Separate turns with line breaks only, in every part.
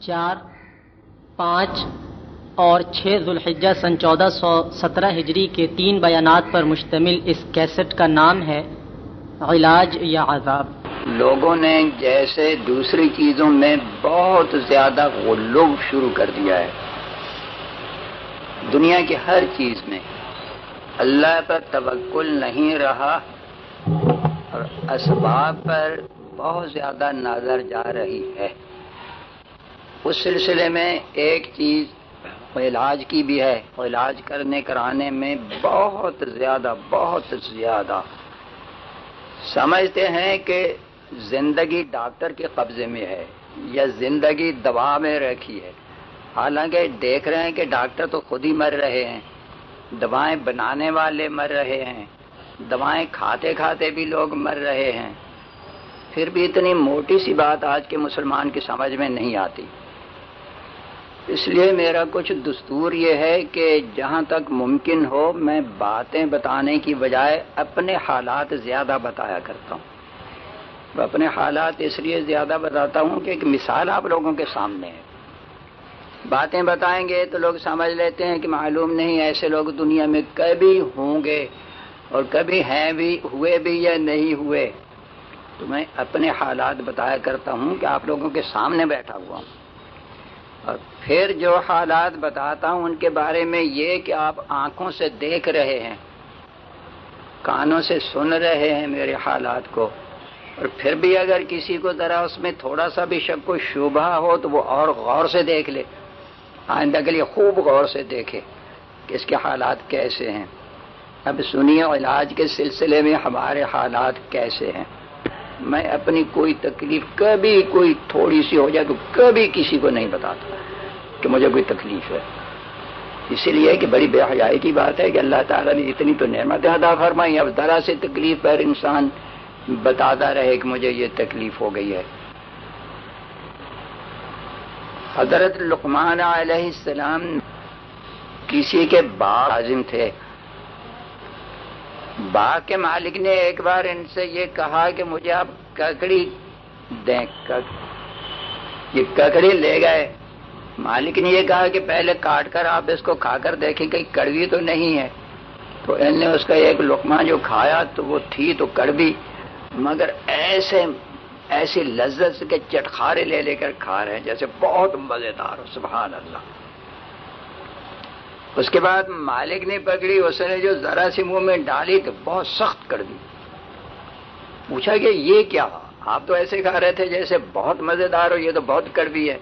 چار، پانچ اور چھ ذوالحجہ سن چودہ سو سترہ ہجری کے تین بیانات پر مشتمل اس کیسٹ کا نام ہے علاج یا عذاب۔
لوگوں نے جیسے دوسری چیزوں میں بہت زیادہ غلوب شروع کر دیا ہے۔ دنیا کی ہر چیز میں اللہ پر توکل نہیں رہا اور اسباب پر بہت زیادہ نظر جا رہی ہے۔ اس سلسلے میں ایک چیز علاج کی بھی ہے علاج کرنے کرانے میں بہت زیادہ بہت زیادہ۔ سمجھتے ہیں کہ زندگی ڈاکٹر کے قبضے میں ہے یا زندگی دوا میں رکھی ہے۔ حالانکہ دیکھ رہے ہیں کہ ڈاکٹر تو خود ہی مر رہے ہیں، دوائیں بنانے والے مر رہے ہیں، دوائیں کھاتے کھاتے بھی لوگ مر رہے ہیں۔ پھر بھی اتنی موٹی سی بات آج کے مسلمان کی سمجھ میں نہیں آتی۔ اس لیے میرا کچھ دستور یہ ہے کہ جہاں تک ممکن ہو میں باتیں بتانے کی بجائے اپنے حالات زیادہ بتایا کرتا ہوں۔ اپنے حالات اس لیے زیادہ بتاتا ہوں کہ ایک مثال آپ لوگوں کے سامنے ہے۔ باتیں بتائیں گے تو لوگ سمجھ لیتے ہیں کہ معلوم نہیں ایسے لوگ دنیا میں کبھی ہوں گے اور کبھی ہیں بھی، ہوئے بھی یا نہیں ہوئے۔ تو میں اپنے حالات بتایا کرتا ہوں کہ آپ لوگوں کے سامنے بیٹھا ہوا ہوں۔ اور پھر جو حالات بتاتا ہوں ان کے بارے میں یہ کہ آپ آنکھوں سے دیکھ رہے ہیں، کانوں سے سن رہے ہیں میرے حالات کو۔ اور پھر بھی اگر کسی کو ذرا اس میں تھوڑا سا بھی شک کو شبہ ہو تو وہ اور غور سے دیکھ لے۔ آئندہ کے لیے خوب غور سے دیکھے کہ اس کے حالات کیسے ہیں۔ اب سنیے علاج کے سلسلے میں ہمارے حالات کیسے ہیں۔ میں اپنی کوئی تکلیف کبھی کوئی تھوڑی سی ہو جائے تو کبھی کسی کو نہیں بتاتا۔ کہ مجھے کوئی تکلیف ہے۔ اسی لیے کہ بڑی بے حیائی کی بات ہے کہ اللہ تعالیٰ نے اتنی تو نعمت ادا فرمائی اب ذرا سے تکلیف پر انسان بتاتا رہے کہ مجھے یہ تکلیف ہو گئی ہے۔ حضرت لقمان علیہ السلام کسی کے باغ عظم تھے۔ باغ کے مالک نے ایک بار ان سے یہ کہا کہ مجھے آپ ککڑی دیں یہ ککڑی لے گئے۔ مالک نے یہ کہا کہ پہلے کاٹ کر آپ اس کو کھا کر دیکھیں کہیں کڑوی تو نہیں ہے۔ تو ان نے اس کا ایک لقمہ جو کھایا تو وہ تھی تو کڑوی، مگر ایسے، ایسی لذت کے چٹخارے لے لے کر کھا رہے ہیں جیسے بہت مزیدار سبحان اللہ۔ اس کے بعد مالک نے پکڑی، اس نے جو ذرا سی منہ میں ڈالی تو بہت سخت کر دی پوچھا کہ یہ کیا؟ آپ تو ایسے کھا رہے تھے جیسے بہت مزیدار ہو، یہ تو بہت کڑوی ہے۔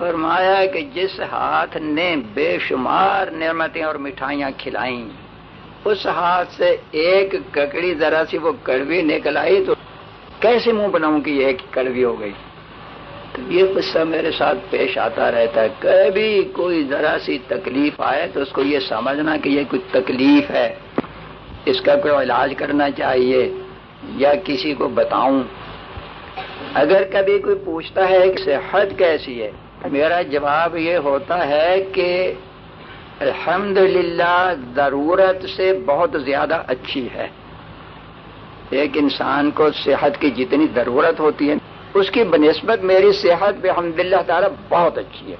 فرمایا کہ جس ہاتھ نے بے شمار نعمتیں اور مٹھائیاں کھلائیں، اس ہاتھ سے ایک ککڑی ذرا سی وہ کڑوی نکل آئی تو کیسے منہ بناؤں کہ یہ کڑوی ہو گئی؟ تو یہ قصہ میرے ساتھ پیش آتا رہتا ہے۔ کبھی کوئی ذرا سی تکلیف آئے تو اس کو یہ سمجھنا کہ یہ کوئی تکلیف ہے۔ اس کا کوئی علاج کرنا چاہیے یا کسی کو بتاؤں۔ اگر کبھی کوئی پوچھتا ہے کہ صحت کیسی ہے میرا جواب یہ ہوتا ہے کہ الحمد ضرورت سے بہت زیادہ اچھی ہے۔ ایک انسان کو صحت کی جتنی ضرورت ہوتی ہے، اس کی بنسبت میری صحت الحمد للہ تعالیٰ بہت اچھی ہے۔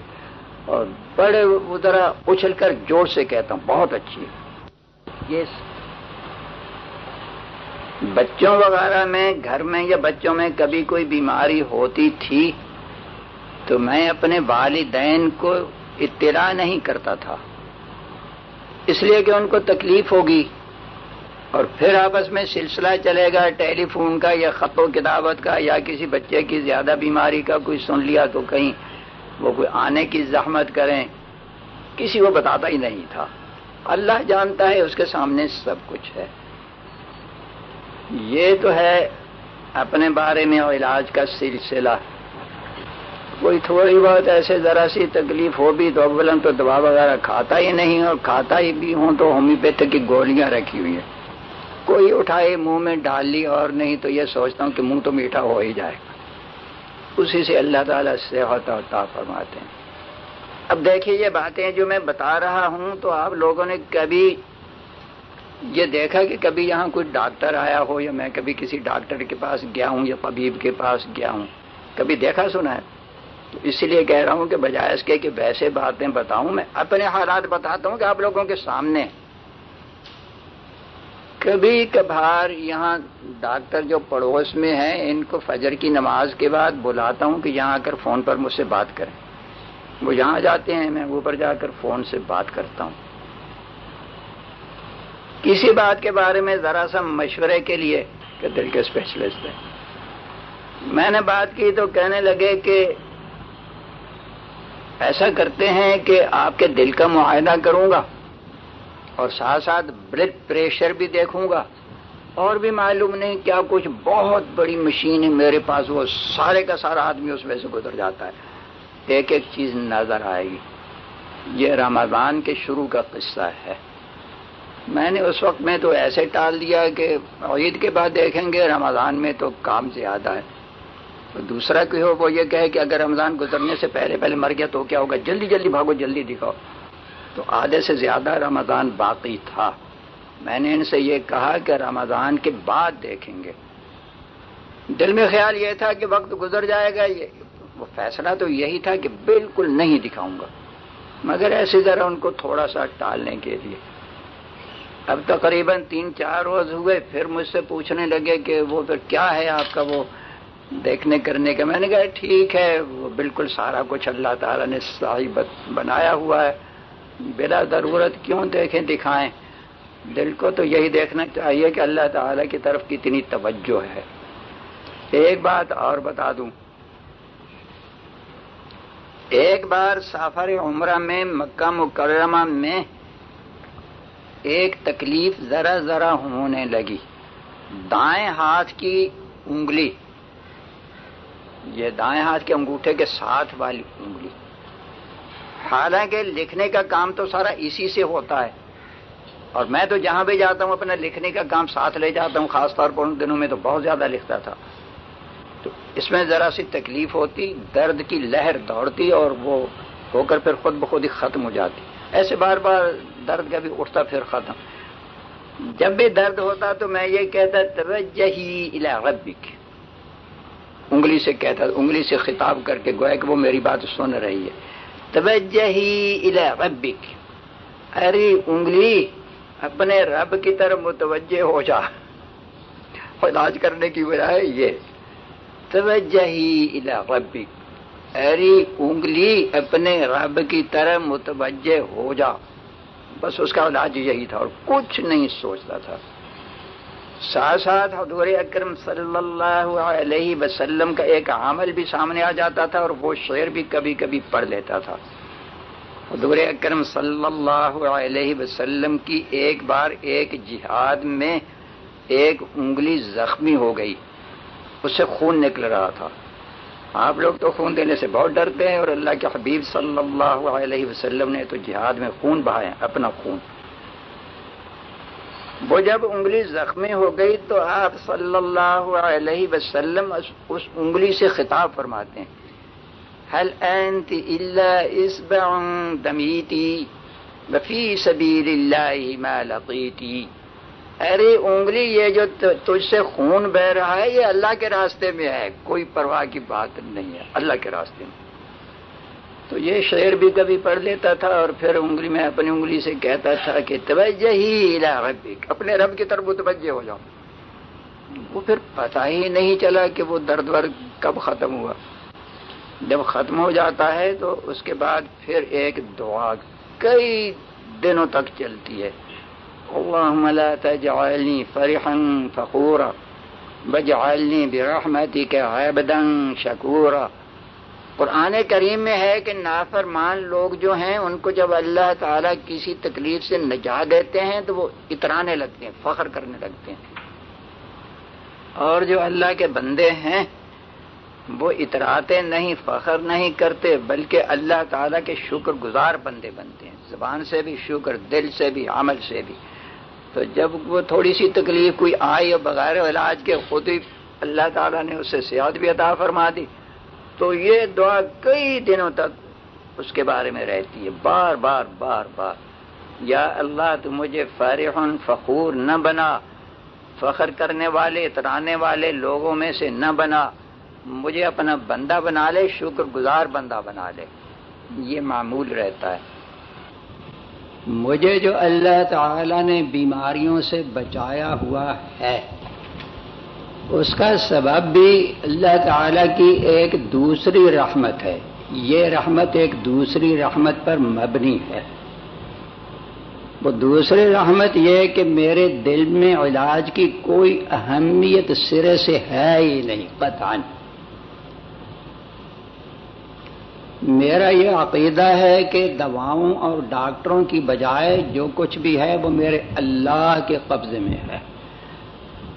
اور بڑے ذرا اچھل کر جوڑ سے کہتا ہوں، بہت اچھی ہے۔ یہ بچوں وغیرہ میں، گھر میں یا بچوں میں کبھی کوئی بیماری ہوتی تھی تو میں اپنے والدین کو اطلاع نہیں کرتا تھا۔ اس لیے کہ ان کو تکلیف ہوگی اور پھر آپس میں سلسلہ چلے گا، ٹیلی فون کا یا خط و کتابت کا یا کسی بچے کی زیادہ بیماری کا کوئی سن لیا تو کہیں وہ کوئی آنے کی زحمت کریں۔ کسی کو بتاتا ہی نہیں تھا۔ اللہ جانتا ہے اس کے سامنے سب کچھ ہے۔ یہ تو ہے اپنے بارے میں علاج کا سلسلہ۔ کوئی تھوڑی بہت ایسے ذرا سی تکلیف ہو بھی تو اولن تو دوا وغیرہ کھاتا ہی نہیں اور کھاتا ہی بھی ہوں تو ہومیوپیتھ کی گولیاں رکھی ہوئی ہیں۔ کوئی اٹھائے منہ میں ڈال لی اور نہیں تو یہ سوچتا ہوں کہ منہ تو میٹھا ہو ہی جائے۔ گا اسی سے اللہ تعالیٰ سے ہوتا ہوتا فرماتے ہیں۔ اب دیکھیے یہ باتیں جو میں بتا رہا ہوں تو آپ لوگوں نے کبھی یہ دیکھا کہ کبھی یہاں کوئی ڈاکٹر آیا ہو یا میں کبھی کسی ڈاکٹر کے پاس گیا ہوں یا طبیب کے پاس گیا ہوں؟ کبھی دیکھا سنا ہے؟ اس لیے کہہ رہا ہوں کہ بجائے اس کے کہ ویسے باتیں بتاؤں، میں اپنے حالات بتاتا ہوں کہ آپ لوگوں کے سامنے کبھی کبھار یہاں ڈاکٹر جو پڑوس میں ہیں، ان کو فجر کی نماز کے بعد بلاتا ہوں کہ یہاں آ کر فون پر مجھ سے بات کریں۔ وہ یہاں جاتے ہیں، میں اوپر جا کر فون سے بات کرتا ہوں۔ کسی بات کے بارے میں ذرا سا مشورے کے لیے کہ دل کے اسپیشلسٹ ہیں۔ میں نے بات کی تو کہنے لگے کہ ایسا کرتے ہیں کہ آپ کے دل کا معاہدہ کروں گا اور ساتھ ساتھ بلڈ پریشر بھی دیکھوں گا اور بھی معلوم نہیں کیا کچھ بہت بڑی مشین ہے میرے پاس وہ سارے کا سارا آدمی اس میں سے گزر جاتا ہے۔ ایک ایک چیز نظر آئے گی۔ یہ رمضان کے شروع کا قصہ ہے۔ میں نے اس وقت میں تو ایسے ٹال دیا کہ عید کے بعد دیکھیں گے، رمضان میں تو کام زیادہ ہے۔ دوسرا کوئی ہو وہ یہ کہے کہ اگر رمضان گزرنے سے پہلے پہلے مر گیا تو کیا ہوگا؟ جلدی جلدی بھاگو، جلدی دکھاؤ۔ تو آدھے سے زیادہ رمضان باقی تھا۔ میں نے ان سے یہ کہا کہ رمضان کے بعد دیکھیں گے۔ دل میں خیال یہ تھا کہ وقت گزر جائے گا، یہ وہ فیصلہ تو یہی تھا کہ بالکل نہیں دکھاؤں گا۔ مگر ایسی طرح ان کو تھوڑا سا ٹالنے کے لیے۔ اب تقریباً تین چار روز ہوئے، پھر مجھ سے پوچھنے لگے کہ وہ پھر کیا ہے آپ کا وہ دیکھنے کرنے کا میں نے کہا ٹھیک ہے، وہ بالکل سارا کچھ اللہ تعالیٰ نے صحیح بنایا ہوا ہے۔ بلا ضرورت کیوں دیکھیں، دکھائیں۔ دل کو تو یہی دیکھنا چاہیے کہ اللہ تعالیٰ کی طرف کتنی توجہ ہے۔ ایک بات اور بتا دوں۔ ایک بار سافر عمرہ میں مکہ مکرمہ میں ایک تکلیف ذرا ذرا ہونے لگی۔ دائیں ہاتھ کی انگلی یہ دائیں ہاتھ کے انگوٹھے کے ساتھ والی انگلی۔ حالانکہ لکھنے کا کام تو سارا اسی سے ہوتا ہے۔ اور میں تو جہاں بھی جاتا ہوں اپنا لکھنے کا کام ساتھ لے جاتا ہوں، خاص طور پر ان دنوں میں تو بہت زیادہ لکھتا تھا۔ تو اس میں ذرا سی تکلیف ہوتی، درد کی لہر دوڑتی اور وہ ہو کر پھر خود بخود ہی ختم ہو جاتی۔ ایسے بار بار درد کا بھی اٹھتا، پھر ختم۔ جب بھی درد ہوتا تو میں یہ کہتا توجہ ہی ربک۔ انگلی سے کہتا انگلی سے خطاب کر کے گویا کہ وہ میری بات سن رہی ہے۔ توجہ ہی ربک۔ ارے انگلی، اپنے رب کی طرف متوجہ ہو جا۔ علاج کرنے کی بجائے یہ۔ توجہ ہی ربک۔ ارے انگلی، اپنے رب کی طرف متوجہ ہو جا۔ بس اس کا علاج یہی تھا اور کچھ نہیں سوچتا تھا۔ ساتھ ساتھ حضور اکرم صلی اللہ علیہ وسلم کا ایک عمل بھی سامنے آ جاتا تھا اور وہ شعر بھی کبھی کبھی پڑھ لیتا تھا۔ حضور اکرم صلی اللہ علیہ وسلم کی ایک بار ایک جہاد میں ایک انگلی زخمی ہو گئی۔ اس سے خون نکل رہا تھا۔ آپ لوگ تو خون دینے سے بہت ڈرتے ہیں اور اللہ کے حبیب صلی اللہ علیہ وسلم نے تو جہاد میں خون بہایا اپنا خون۔ وہ جب انگلی زخمی ہو گئی تو آپ صلی اللہ علیہ وسلم اس انگلی سے خطاب فرماتے ہیں۔ حل انت الا اسبع دمیتی وفی سبیل اللہ ما لقیتی ارے انگلی یہ جو تجھ سے خون بہ رہا ہے، یہ اللہ کے راستے میں ہے، کوئی پرواہ کی بات نہیں ہے، اللہ کے راستے میں۔ تو یہ شعر بھی کبھی پڑھ لیتا تھا اور پھر انگلی میں اپنی انگلی سے کہتا تھا کہ توجہ ہی ربک، اپنے رب کی طرف متوجہ ہو جاؤ۔ وہ پھر پتہ ہی نہیں چلا کہ وہ درد ورد کب ختم ہوا۔ جب ختم ہو جاتا ہے تو اس کے بعد پھر ایک دعا کئی دنوں تک چلتی ہے۔ اللہم لا تجعلنی فرحا فخورا بجعلنی برحمتک عبدا شکورا۔ قرآن کریم میں ہے کہ نافرمان لوگ جو ہیں، ان کو جب اللہ تعالیٰ کسی تکلیف سے نجات دیتے ہیں، تو وہ اترانے لگتے ہیں، فخر کرنے لگتے ہیں۔ اور جو اللہ کے بندے ہیں، وہ اتراتے نہیں، فخر نہیں کرتے، بلکہ اللہ تعالیٰ کے شکر گزار بندے بنتے ہیں۔ زبان سے بھی شکر، دل سے بھی، عمل سے بھی۔ تو جب وہ تھوڑی سی تکلیف کوئی آئی اور بغیر علاج کے خود ہی اللہ تعالیٰ نے اسے صحت بھی عطا فرما دی تو یہ دعا کئی دنوں تک اس کے بارے میں رہتی ہے۔ بار بار بار بار۔ یا اللہ، تو مجھے فارغ فخور نہ بنا۔ فخر کرنے والے، اترانے والے لوگوں میں سے نہ بنا۔ مجھے اپنا بندہ بنا لے، شکر گزار بندہ بنا لے۔ یہ معمول رہتا ہے۔ مجھے جو اللہ تعالی نے بیماریوں سے بچایا ہوا ہے اس کا سبب بھی اللہ تعالی کی ایک دوسری رحمت ہے۔ یہ رحمت ایک دوسری رحمت پر مبنی ہے۔ وہ دوسری رحمت یہ کہ میرے دل میں علاج کی کوئی اہمیت سرے سے ہے ہی نہیں پتہ نہیں میرا یہ عقیدہ ہے کہ دواؤں اور ڈاکٹروں کی بجائے جو کچھ بھی ہے وہ میرے اللہ کے قبضے میں ہے۔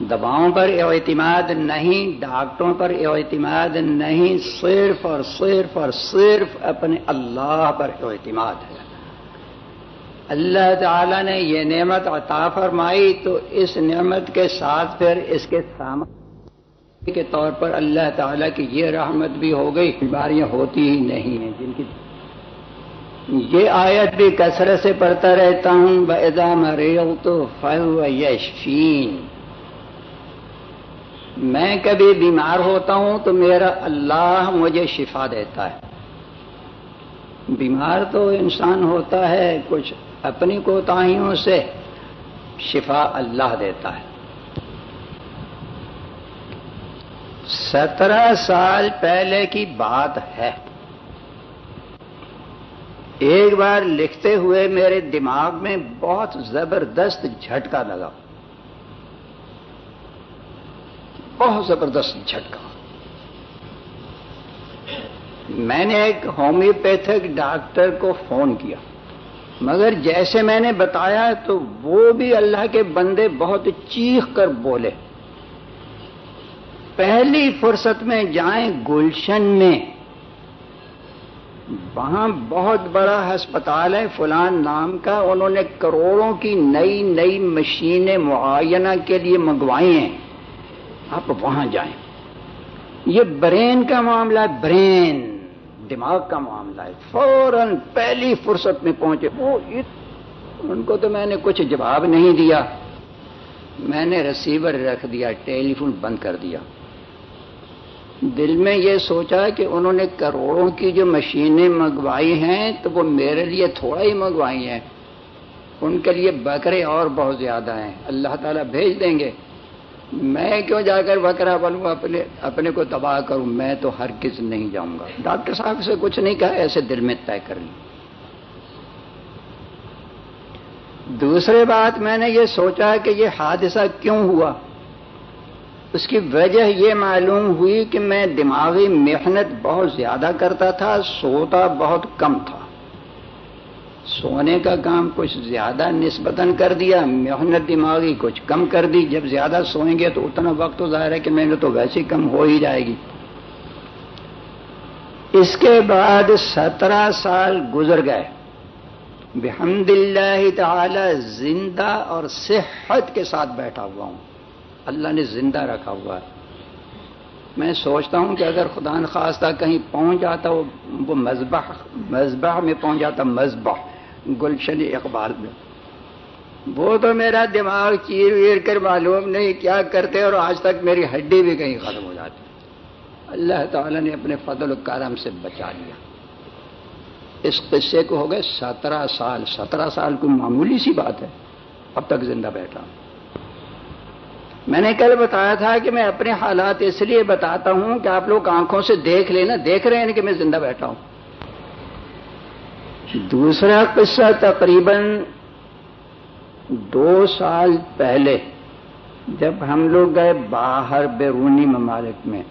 دواؤں پر اعتماد نہیں، ڈاکٹروں پر اعتماد نہیں، صرف اور صرف اور صرف اپنے اللہ پر اعتماد ہے۔ اللہ تعالی نے یہ نعمت عطا فرمائی تو اس نعمت کے ساتھ پھر اس کے سامان کے طور پر اللہ تعالیٰ کی یہ رحمت بھی ہو گئی۔ بیماریاں ہوتی ہی نہیں ہیں، جن کی یہ آیت بھی کثرت سے پڑھتا رہتا ہوں۔ بدا مریو تو فو یشفین میں کبھی بیمار ہوتا ہوں تو میرا اللہ مجھے شفا دیتا ہے۔ بیمار تو انسان ہوتا ہے، کچھ اپنی کوتاہیوں سے شفا اللہ دیتا ہے۔ سترہ سال پہلے کی بات ہے۔ ایک بار لکھتے ہوئے میرے دماغ میں بہت زبردست جھٹکا لگا۔ بہت زبردست جھٹکا۔ میں نے ایک ہومیوپیتھک ڈاکٹر کو فون کیا، مگر جیسے میں نے بتایا تو وہ بھی اللہ کے بندے بہت چیخ کر بولے۔ پہلی فرصت میں جائیں گلشن میں۔ وہاں بہت بڑا ہسپتال ہے فلان نام کا، انہوں نے کروڑوں کی نئی نئی مشینیں معائنہ کے لیے منگوائی ہیں آپ وہاں جائیں۔ یہ برین کا معاملہ ہے، برین، دماغ کا معاملہ ہے۔ فوراً پہلی فرصت میں پہنچے۔ وہ ان کو تو میں نے کچھ جواب نہیں دیا۔ میں نے ریسیور رکھ دیا ٹیلی فون بند کر دیا۔ دل میں یہ سوچا کہ انہوں نے کروڑوں کی جو مشینیں منگوائی ہیں، تو وہ میرے لیے تھوڑا ہی منگوائی ہیں۔ ان کے لیے بکرے اور بہت زیادہ ہیں۔ اللہ تعالیٰ بھیج دیں گے۔ میں کیوں جا کر بکرا بنوں؟ اپنے اپنے کو تباہ کروں؟ میں تو ہر کس نہیں جاؤں گا۔ ڈاکٹر صاحب سے کچھ نہیں کہا، ایسے دل میں طے کر لی۔ دوسرے بات، میں نے یہ سوچا کہ یہ حادثہ کیوں ہوا؟ اس کی وجہ یہ معلوم ہوئی کہ میں دماغی محنت بہت زیادہ کرتا تھا، سوتا بہت کم تھا۔ سونے کا کام کچھ زیادہ نسبتاً کر دیا، محنت دماغی کچھ کم کر دی۔ جب زیادہ سوئیں گے تو اتنا وقت تو ظاہر ہے کہ محنت تو ویسے کم ہو ہی جائے گی۔ اس کے بعد سترہ سال گزر گئے۔ بحمد اللہ تعالی زندہ اور صحت کے ساتھ بیٹھا ہوا ہوں۔ اللہ نے زندہ رکھا ہوا ہے۔ میں سوچتا ہوں کہ اگر خدا نخواستہ کہیں پہنچ جاتا وہ مذبح مذبح میں پہنچ جاتا، مذبح۔ گلشن اقبال میں۔ وہ تو میرا دماغ چیر ویر کر معلوم نہیں کیا کرتے اور آج تک میری ہڈی بھی کہیں ختم ہو جاتی۔ اللہ تعالی نے اپنے فضل و کرم سے بچا لیا۔ اس قصے کو ہو گئے سترہ سال۔ سترہ سال کوئی معمولی سی بات ہے۔ اب تک زندہ بیٹھا ہوں۔ میں نے کل بتایا تھا کہ میں اپنے حالات اس لیے بتاتا ہوں کہ آپ لوگ آنکھوں سے دیکھ لینا، دیکھ رہے ہیں کہ میں زندہ بیٹھا ہوں۔ دوسرا قصہ تقریباً دو سال پہلے جب ہم لوگ گئے باہر بیرونی ممالک میں۔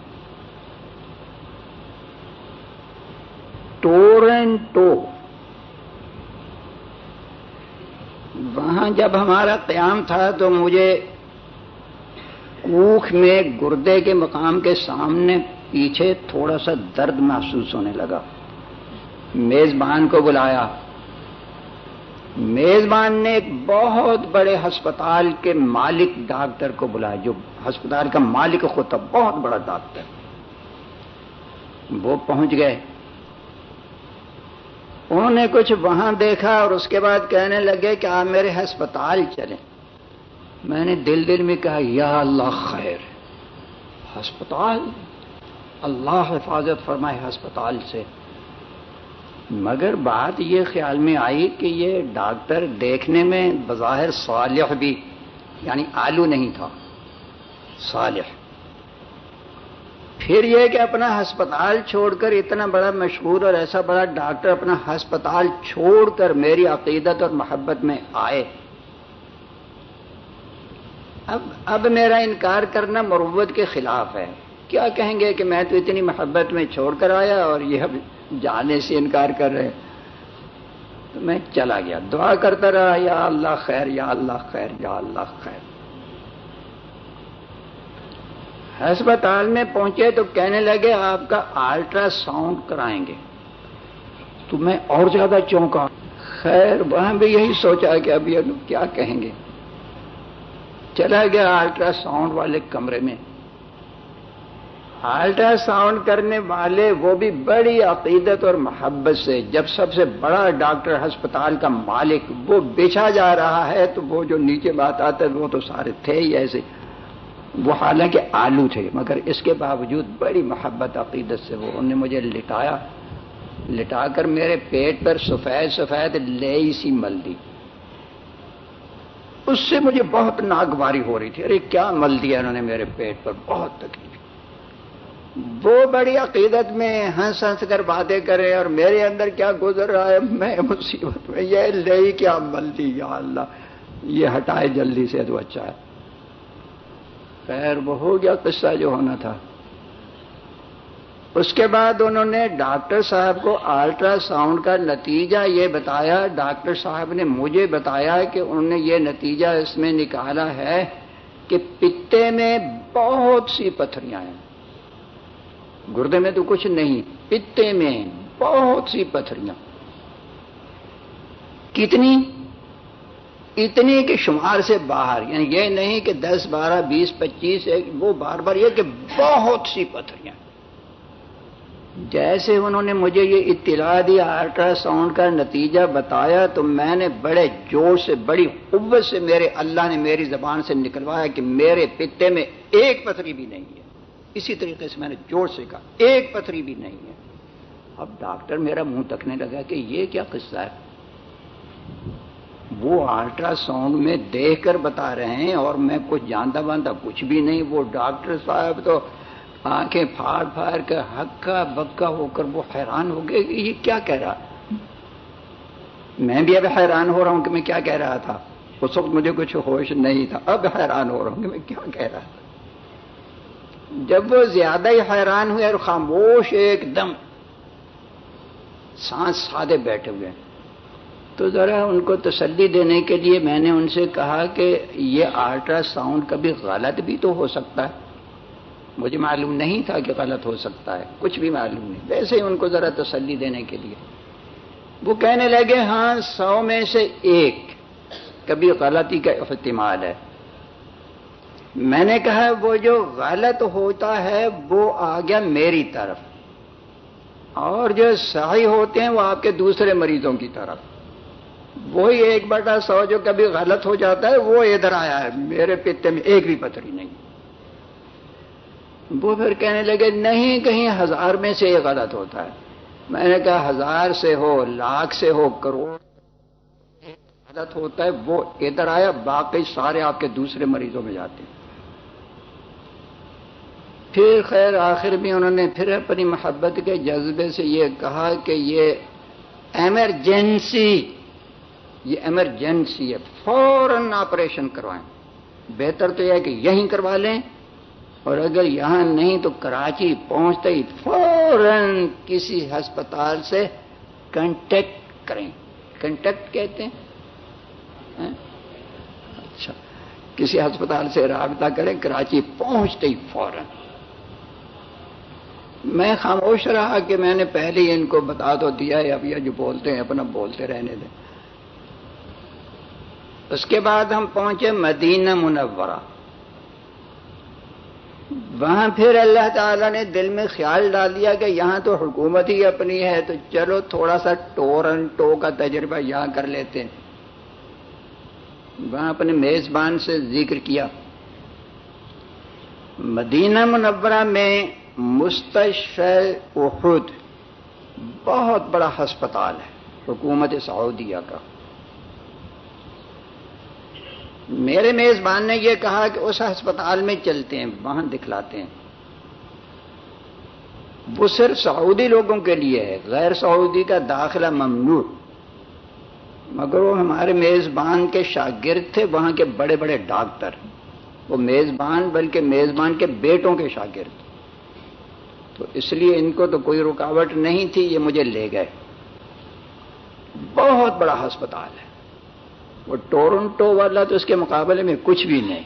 ٹورنٹو۔ وہاں جب ہمارا قیام تھا تو مجھے کوکھ میں گردے کے مقام کے سامنے پیچھے تھوڑا سا درد محسوس ہونے لگا۔ میزبان کو بلایا۔ میزبان نے ایک بہت بڑے ہسپتال کے مالک ڈاکٹر کو بلایا، جو ہسپتال کا مالک خود تھا، بہت بڑا ڈاکٹر۔ وہ پہنچ گئے۔ انہوں نے کچھ وہاں دیکھا اور اس کے بعد کہنے لگے کہ آپ میرے ہسپتال چلیں۔ میں نے دل دل میں کہا، یا اللہ خیر۔ ہسپتال؟ اللہ حفاظت فرمائے ہسپتال سے۔ مگر بات یہ خیال میں آئی کہ یہ ڈاکٹر دیکھنے میں بظاہر صالح بھی یعنی آلو نہیں تھا، صالح۔ پھر یہ کہ اپنا ہسپتال چھوڑ کر اتنا بڑا مشہور اور ایسا بڑا ڈاکٹر اپنا ہسپتال چھوڑ کر میری عقیدت اور محبت میں آئے۔ اب اب میرا انکار کرنا مروت کے خلاف ہے۔ کیا کہیں گے کہ میں تو اتنی محبت میں چھوڑ کر آیا اور یہ اب جانے سے انکار کر رہے تو میں چلا گیا۔ دعا کرتا رہا، یا اللہ خیر، یا اللہ خیر، یا اللہ خیر۔ ہسپتال میں پہنچے تو کہنے لگے، آپ کا الٹرا ساؤنڈ کرائیں گے۔ تو میں اور زیادہ چونکا۔ خیر، وہاں بھی یہی سوچا کہ اب یہ کیا کہیں گے؟ چلا گیا الٹرا ساؤنڈ والے کمرے میں۔ الٹرا ساؤنڈ کرنے والے وہ بھی بڑی عقیدت اور محبت سے، جب سب سے بڑا ڈاکٹر ہسپتال کا مالک وہ بچھا جا رہا ہے تو وہ جو نیچے بات آتا ہے وہ تو سارے تھے ہی ایسے۔ وہ حالانکہ آلو تھے، مگر اس کے باوجود بڑی محبت، عقیدت سے وہ، انہوں نے مجھے لٹایا۔ لٹا کر میرے پیٹ پر سفید سفید لے سی مل دی۔ اس سے مجھے بہت ناگواری ہو رہی تھی۔ ارے، کیا مل دیا انہوں نے میرے پیٹ پر؟ بہت تکلیف۔ وہ بڑی عقیدت میں ہنس ہنس کر باتیں کرے اور میرے اندر کیا گزر رہا ہے؟ میں مصیبت میں، یہ لے کیا مل یا اللہ؟ یہ ہٹائے جلدی سے تو اچھا ہے۔ خیر، وہ ہو گیا قصہ جو ہونا تھا۔ اس کے بعد انہوں نے ڈاکٹر صاحب کو الٹرا ساؤنڈ کا نتیجہ یہ بتایا۔ ڈاکٹر صاحب نے مجھے بتایا کہ انہوں نے یہ نتیجہ اس میں نکالا ہے کہ پتے میں بہت سی پتھریاں ہیں۔ گردے میں تو کچھ نہیں، پتے میں بہت سی پتھریاں۔ کتنی؟ اتنی کے شمار سے باہر یعنی یہ نہیں کہ دس، بارہ، بیس، پچیس وہ بار بار، یہ کہ بہت سی پتھریاں۔ جیسے انہوں نے مجھے یہ اطلاع دیا الٹرا ساؤنڈ کا نتیجہ بتایا، تو میں نے بڑے جوش سے، بڑی قوت سے میرے اللہ نے میری زبان سے نکلوایا کہ میرے پتے میں ایک پتھری بھی نہیں ہے۔ اسی طریقے سے میں نے جوش سے کہا، ایک پتھری بھی نہیں ہے۔ اب ڈاکٹر میرا منہ تکنے لگا کہ یہ کیا قصہ ہے؟ وہ الٹرا ساؤنڈ میں دیکھ کر بتا رہے ہیں اور میں کچھ جانتا بانتا کچھ بھی نہیں، وہ ڈاکٹر صاحب تو آنکھیں پھاڑ پھاڑ کر ہکا بکا ہو کر وہ حیران ہو گئے کہ یہ کیا کہہ رہا؟ میں بھی اب حیران ہو رہا ہوں کہ میں کیا کہہ رہا تھا۔ اس وقت مجھے کچھ ہوش نہیں تھا، اب حیران ہو رہا ہوں کہ میں کیا کہہ رہا تھا۔ جب وہ زیادہ ہی حیران ہوئے اور خاموش ایک دم سانس سادے بیٹھے ہوئے تو ذرا ان کو تسلی دینے کے لیے میں نے ان سے کہا کہ یہ الٹرا ساؤنڈ کبھی غلط بھی تو ہو سکتا ہے۔ مجھے معلوم نہیں تھا کہ غلط ہو سکتا ہے، کچھ بھی معلوم نہیں۔ ویسے ہی ان کو ذرا تسلی دینے کے لیے۔ وہ کہنے لگے ہاں سو میں سے ایک کبھی غلطی کا احتمال ہے۔ میں نے کہا وہ جو غلط ہوتا ہے وہ آ گیا میری طرف اور جو صحیح ہوتے ہیں وہ آپ کے دوسرے مریضوں کی طرف وہی ایک بٹا سو جو کبھی غلط ہو جاتا ہے وہ ادھر آیا ہے، میرے پتے میں ایک بھی پتھری نہیں۔ وہ پھر کہنے لگے، نہیں، کہیں ہزار میں سے یہ غلط ہوتا ہے۔ میں نے کہا، ہزار سے ہو، لاکھ سے ہو، کروڑ غلط ہوتا ہے، وہ ادھر آیا، باقی سارے آپ کے دوسرے مریضوں میں جاتے ہیں۔ پھر خیر آخر میں انہوں نے پھر اپنی محبت کے جذبے سے یہ کہا کہ یہ ایمرجنسی یہ ایمرجنسی ہے، فوراً آپریشن کروائیں۔ بہتر تو یہ ہے کہ یہیں کروا لیں۔ اور اگر یہاں نہیں تو کراچی پہنچتے ہی فوراً کسی ہسپتال سے کنٹیکٹ کریں۔ کنٹیکٹ کہتے ہیں۔ ہاں؟ اچھا کسی ہسپتال سے رابطہ کریں، کراچی پہنچتے ہی فوراً۔ میں خاموش رہا کہ میں نے پہلے ہی ان کو بتا تو دیا ہے، اب یہ جو بولتے ہیں، اپنا بولتے رہنے دیں۔ اس کے بعد ہم پہنچے مدینہ منورہ۔ وہاں پھر اللہ تعالیٰ نے دل میں خیال ڈال دیا کہ یہاں تو حکومت ہی اپنی ہے، تو چلو تھوڑا سا ٹور ٹو کا تجربہ یہاں کر لیتے ہیں۔ وہاں اپنے میزبان سے ذکر کیا۔ مدینہ منورہ میں مستشف احد بہت بڑا ہسپتال ہے، حکومت سعودیہ کا۔ میرے میزبان نے یہ کہا کہ اس ہسپتال میں چلتے ہیں، وہاں دکھلاتے ہیں۔ وہ صرف سعودی لوگوں کے لیے ہے، غیر سعودی کا داخلہ ممنوع۔ مگر وہ ہمارے میزبان کے شاگرد تھے، وہاں کے بڑے بڑے ڈاکٹر۔ وہ میزبان، بلکہ میزبان کے بیٹوں کے شاگرد۔ تو اس لیے ان کو تو کوئی رکاوٹ نہیں تھی، یہ مجھے لے گئے۔ بہت بڑا ہسپتال ہے۔ وہ ٹورنٹو والا تو اس کے مقابلے میں کچھ بھی نہیں۔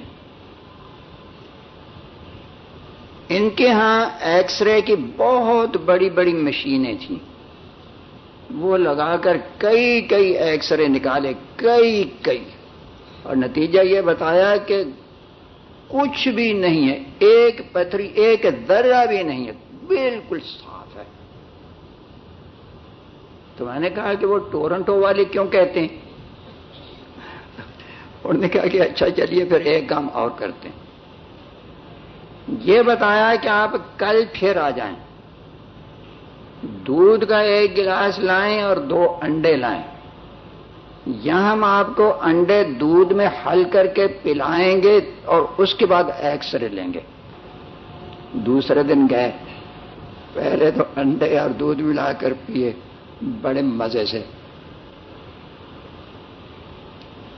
ان کے ہاں ایکس رے کی بہت بڑی بڑی مشینیں تھیں۔ وہ لگا کر کئی کئی ایکس رے نکالے، کئی کئی۔ اور نتیجہ یہ بتایا کہ کچھ بھی نہیں ہے۔ ایک پتھری، ایک درا بھی نہیں ہے۔ بالکل صاف ہے۔ تو میں نے کہا کہ وہ ٹورنٹو والے کیوں کہتے ہیں؟ انہوں نے کہا کہ اچھا چلیے پھر ایک کام اور کرتے ہیں۔ یہ بتایا کہ آپ کل پھر آ جائیں۔ دودھ کا ایک گلاس لائیں اور دو انڈے لائیں۔ یہاں ہم آپ کو انڈے دودھ میں حل کر کے پلائیں گے اور اس کے بعد ایکس رے لیں گے۔ دوسرے دن گئے۔ پہلے تو انڈے اور دودھ ملا کر پیے، بڑے مزے سے۔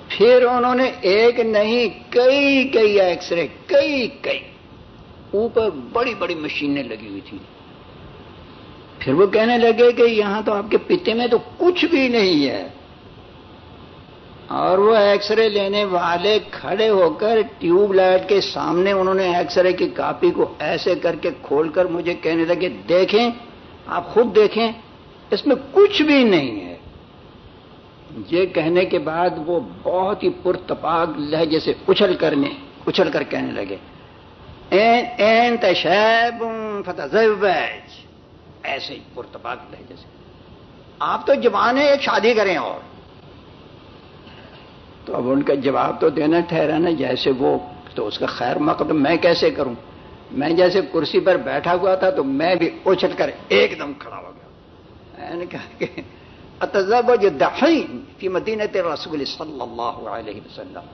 پھر انہوں نے ایک نہیں، کئی کئی ایکس رے کئی کئی۔ اوپر بڑی بڑی مشینیں لگی ہوئی تھی پھر وہ کہنے لگے کہ یہاں تو آپ کے پیتے میں تو کچھ بھی نہیں ہے۔ اور وہ ایکس رے لینے والے کھڑے ہو کر ٹیوب لائٹ کے سامنے انہوں نے ایکس رے کی کاپی کو ایسے کر کے کھول کر مجھے کہنے لگے، دیکھیں، آپ خود دیکھیں، اس میں کچھ بھی نہیں ہے. یہ کہنے کے بعد وہ بہت ہی پرتپاک لہجے سے اچھل کرنے اچھل کر کہنے لگے ایسے ہی پرتپاک لہجے سے۔ آپ تو جوان ہیں، ایک شادی کریں اور۔ تو اب ان کا جواب تو دینا ٹھہرا نا، جیسے وہ، تو اس کا خیر مقدم میں کیسے کروں؟ میں جیسے کرسی پر بیٹھا ہوا تھا تو میں بھی اچھل کر ایک دم کھڑا ہو گیا۔ میں نے کہا کہ اتزب دفعین فی مدینہ رسول صلی اللہ علیہ وسلم۔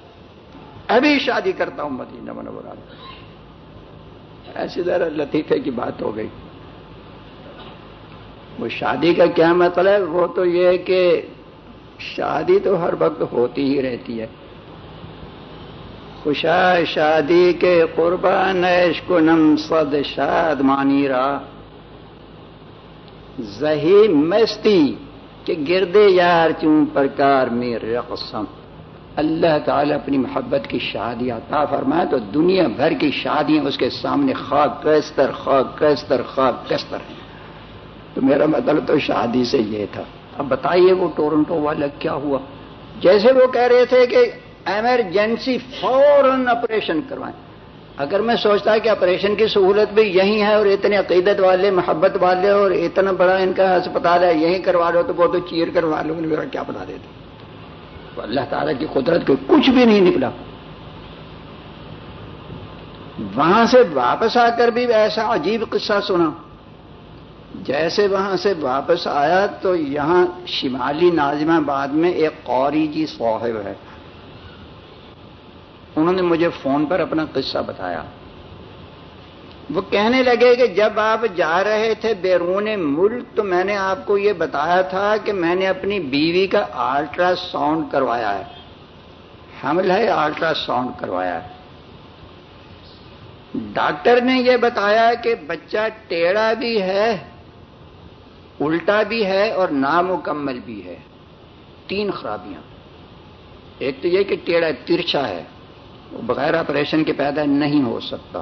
ابھی شادی کرتا ہوں مدینہ منورہ۔ ایسی طرح لطیفے کی بات ہو گئی۔ وہ شادی کا کیا مطلب؟ وہ تو یہ ہے کہ شادی تو ہر وقت ہوتی ہی رہتی ہے۔ خوشا شادی کے قربان کنم صد شاد مانی را۔ زہی مستی کہ گردے یار چون پرکار میں رقصم۔ اللہ تعالی اپنی محبت کی شادی عطا فرمائے تو دنیا بھر کی شادیاں اس کے سامنے خاک کستر خاک کستر خاک کستر تو میرا مطلب تو شادی سے یہ تھا۔ اب بتائیے وہ ٹورنٹو والا کیا ہوا؟ جیسے وہ کہہ رہے تھے کہ ایمرجنسی فوراً آپریشن کروائیں۔ اگر میں سوچتا کہ آپریشن کی سہولت بھی یہی ہے اور اتنے عقیدت والے، محبت والے اور اتنا بڑا ان کا ہسپتال ہے، یہیں کروا لو تو وہ تو چیر کروا لو، میرا کیا بتا دیتے تو اللہ تعالیٰ کی قدرت کو کچھ بھی نہیں نکلا۔ وہاں سے واپس آ کر بھی ایسا عجیب قصہ سنا۔ جیسے وہاں سے واپس آیا تو یہاں شمالی نازم آباد میں ایک قوری جی صاحب ہے۔ انہوں نے مجھے فون پر اپنا قصہ بتایا۔ وہ کہنے لگے کہ جب آپ جا رہے تھے بیرون ملک تو میں نے آپ کو یہ بتایا تھا کہ میں نے اپنی بیوی کا الٹرا ساؤنڈ کروایا ہے۔ حمل ہے الٹرا ساؤنڈ کروایا ہے۔ ڈاکٹر نے یہ بتایا کہ بچہ ٹیڑھا بھی ہے الٹا بھی ہے اور نامکمل بھی ہے۔ تین خرابیاں۔ ایک تو یہ کہ ٹیڑھا ترچھا ہے۔ وہ بغیر آپریشن کے پیدا نہیں ہو سکتا۔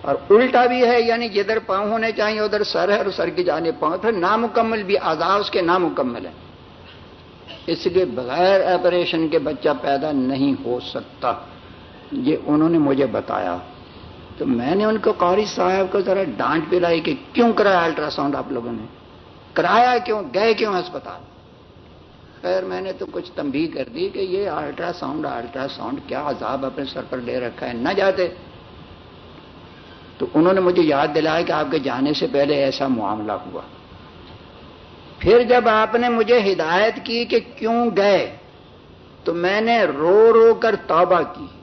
اور الٹا بھی ہے یعنی جدھر پاؤں ہونے چاہیے، ادھر سر ہے اور سر کی جانے پاؤں پھر نامکمل بھی آزاد اس کے نامکمل ہے اس لیے بغیر آپریشن کے بچہ پیدا نہیں ہو سکتا۔ یہ انہوں نے مجھے بتایا۔ تو میں نے ان کو قاری صاحب کو ذرا ڈانٹ پلائی کہ کیوں کرایا الٹرا ساؤنڈ آپ لوگوں نے؟ کرایا کیوں؟ گئے کیوں ہسپتال؟ خیر، میں نے تو کچھ تمبی کر دی کہ یہ الٹرا ساؤنڈ الٹرا ساؤنڈ، کیا عذاب اپنے سر پر لے رکھا ہے، نہ جاتے۔ تو انہوں نے مجھے یاد دلایا کہ آپ کے جانے سے پہلے ایسا معاملہ ہوا۔ پھر جب آپ نے مجھے ہدایت کی کہ کیوں گئے، تو میں نے رو رو کر توبہ کی۔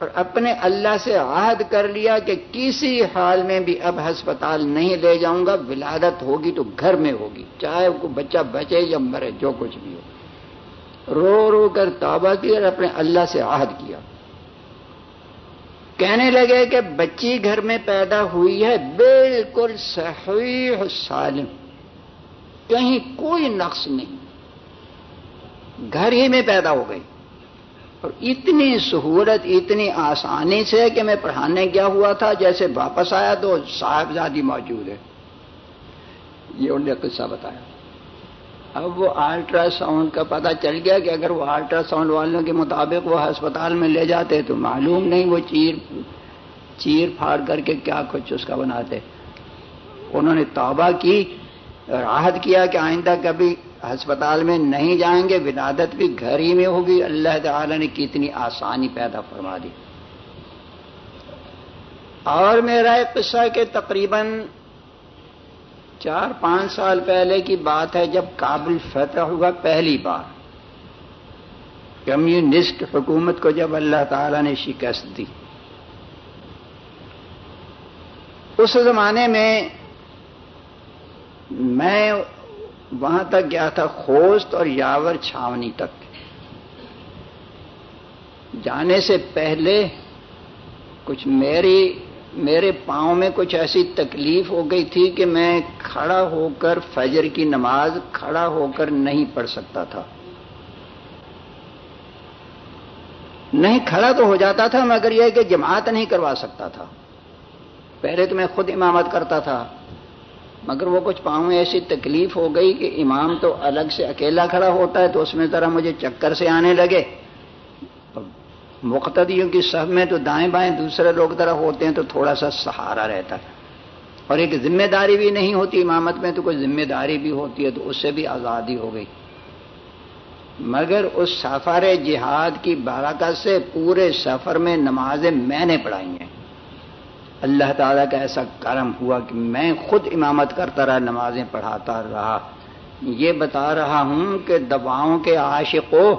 اور اپنے اللہ سے عہد کر لیا کہ کسی حال میں بھی اب ہسپتال نہیں لے جاؤں گا، ولادت ہوگی تو گھر میں ہوگی، چاہے وہ بچہ بچے یا مرے، جو کچھ بھی ہو۔ رو رو کر توبہ کی اور اپنے اللہ سے عہد کیا۔ کہنے لگے کہ بچی گھر میں پیدا ہوئی ہے، بالکل صحیح سالم۔ کہیں کوئی نقص نہیں۔ گھر ہی میں پیدا ہو گئی۔ اور اتنی سہولت، اتنی آسانی سے کہ میں پڑھانے گیا ہوا تھا، جیسے واپس آیا تو صاحبزادی موجود ہے۔ یہ انہوں نے قصہ بتایا۔ اب وہ الٹرا ساؤنڈ کا پتہ چل گیا کہ اگر وہ الٹرا ساؤنڈ والوں کے مطابق وہ ہسپتال میں لے جاتے تو معلوم نہیں وہ چیر چیر پھاڑ کر کے کیا کچھ اس کا بناتے۔ انہوں نے توبہ کی اور عہد کیا کہ آئندہ کبھی ہسپتال میں نہیں جائیں گے، ولادت بھی گھر ہی میں ہوگی۔ اللہ تعالی نے کتنی آسانی پیدا فرما دی۔ اور میرا ایک قصہ کہ تقریباً چار پانچ سال پہلے کی بات ہے، جب کابل فتح ہوا پہلی بار۔ کمیونسٹ حکومت کو جب اللہ تعالی نے شکست دی۔ اس زمانے میں میں وہاں تک گیا تھا خوست اور یاور چھاونی تک۔ جانے سے پہلے کچھ میری، میرے پاؤں میں کچھ ایسی تکلیف ہو گئی تھی کہ میں کھڑا ہو کر فجر کی نماز کھڑا ہو کر نہیں پڑھ سکتا تھا۔ نہیں کھڑا تو ہو جاتا تھا، مگر یہ کہ جماعت نہیں کروا سکتا تھا۔ پہلے تو میں خود امامت کرتا تھا۔ مگر وہ کچھ پاؤں ایسی تکلیف ہو گئی کہ امام تو الگ سے اکیلا کھڑا ہوتا ہے تو اس میں ذرا مجھے چکر سے آنے لگے۔ مقتدیوں کی سب میں تو دائیں بائیں دوسرے لوگ طرح ہوتے ہیں تو تھوڑا سا سہارا رہتا ہے۔ اور ایک ذمہ داری بھی نہیں ہوتی امامت میں تو کوئی ذمہ داری بھی ہوتی ہے تو اس سے بھی آزادی ہو گئی۔ مگر اس سفر جہاد کی برکت سے پورے سفر میں نمازیں میں نے پڑھائی ہیں۔ اللہ تعالیٰ کا ایسا کرم ہوا کہ میں خود امامت کرتا رہا، نمازیں پڑھاتا رہا۔ یہ بتا رہا ہوں کہ دواؤں کے عاشقوں،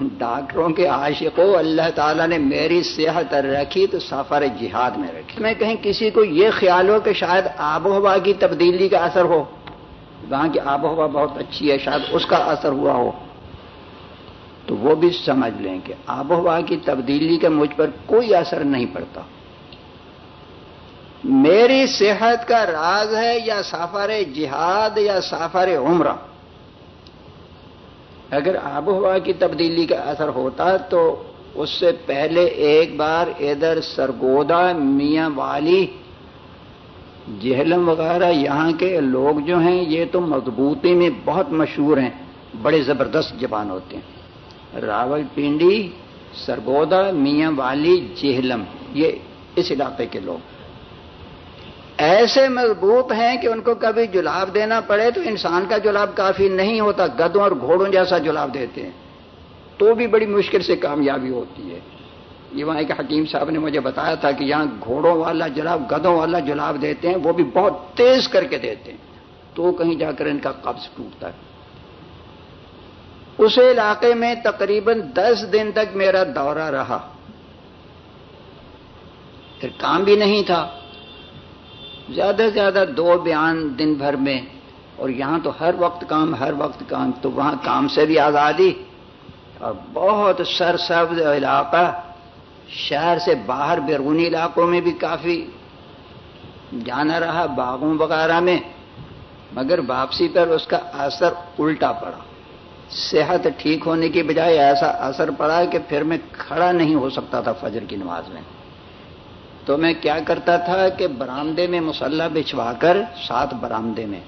ڈاکٹروں کے عاشقوں، اللہ تعالیٰ نے میری صحت رکھی تو سفر جہاد میں رکھی۔ میں کہیں کسی کو یہ خیال ہو کہ شاید آب و ہوا کی تبدیلی کا اثر ہو۔ وہاں کی آب و ہوا بہت اچھی ہے، شاید اس کا اثر ہوا ہو۔ تو وہ بھی سمجھ لیں کہ آب و ہوا کی تبدیلی کا مجھ پر کوئی اثر نہیں پڑتا۔ میری صحت کا راز ہے یا سافر جہاد یا سافر عمرہ؟ اگر آب و ہوا کی تبدیلی کا اثر ہوتا تو اس سے پہلے ایک بار ادھر سرگودا، میاں والی، جہلم وغیرہ یہاں کے لوگ جو ہیں، یہ تو مضبوطی میں بہت مشہور ہیں، بڑے زبردست زبان ہوتے ہیں۔ راول پنڈی، سرگودا، میاں والی، جہلم، یہ اس علاقے کے لوگ۔ ایسے مضبوط ہیں کہ ان کو کبھی جلاب دینا پڑے تو انسان کا جلاب کافی نہیں ہوتا، گدوں اور گھوڑوں جیسا جلاب دیتے ہیں۔ تو بھی بڑی مشکل سے کامیابی ہوتی ہے۔ یہ وہاں ایک حکیم صاحب نے مجھے بتایا تھا کہ یہاں گھوڑوں والا جلاب، گدوں والا جلاب دیتے ہیں، وہ بھی بہت تیز کر کے دیتے ہیں۔ تو کہیں جا کر ان کا قبض ٹوٹتا ہے۔ اس علاقے میں تقریباً دس دن تک میرا دورہ رہا۔ پھر کام بھی نہیں تھا۔ زیادہ سے زیادہ دو بیان دن بھر میں اور یہاں تو ہر وقت کام، ہر وقت کام، تو وہاں کام سے بھی آزادی اور بہت سر سبز علاقہ، شہر سے باہر بیرونی علاقوں میں بھی کافی جانا رہا باغوں وغیرہ میں، مگر واپسی پر اس کا اثر الٹا پڑا۔ صحت ٹھیک ہونے کی بجائے ایسا اثر پڑا کہ پھر میں کھڑا نہیں ہو سکتا تھا فجر کی نماز میں۔ تو میں کیا کرتا تھا کہ برامدے میں مسلح بچھوا کر ساتھ برامدے میں۔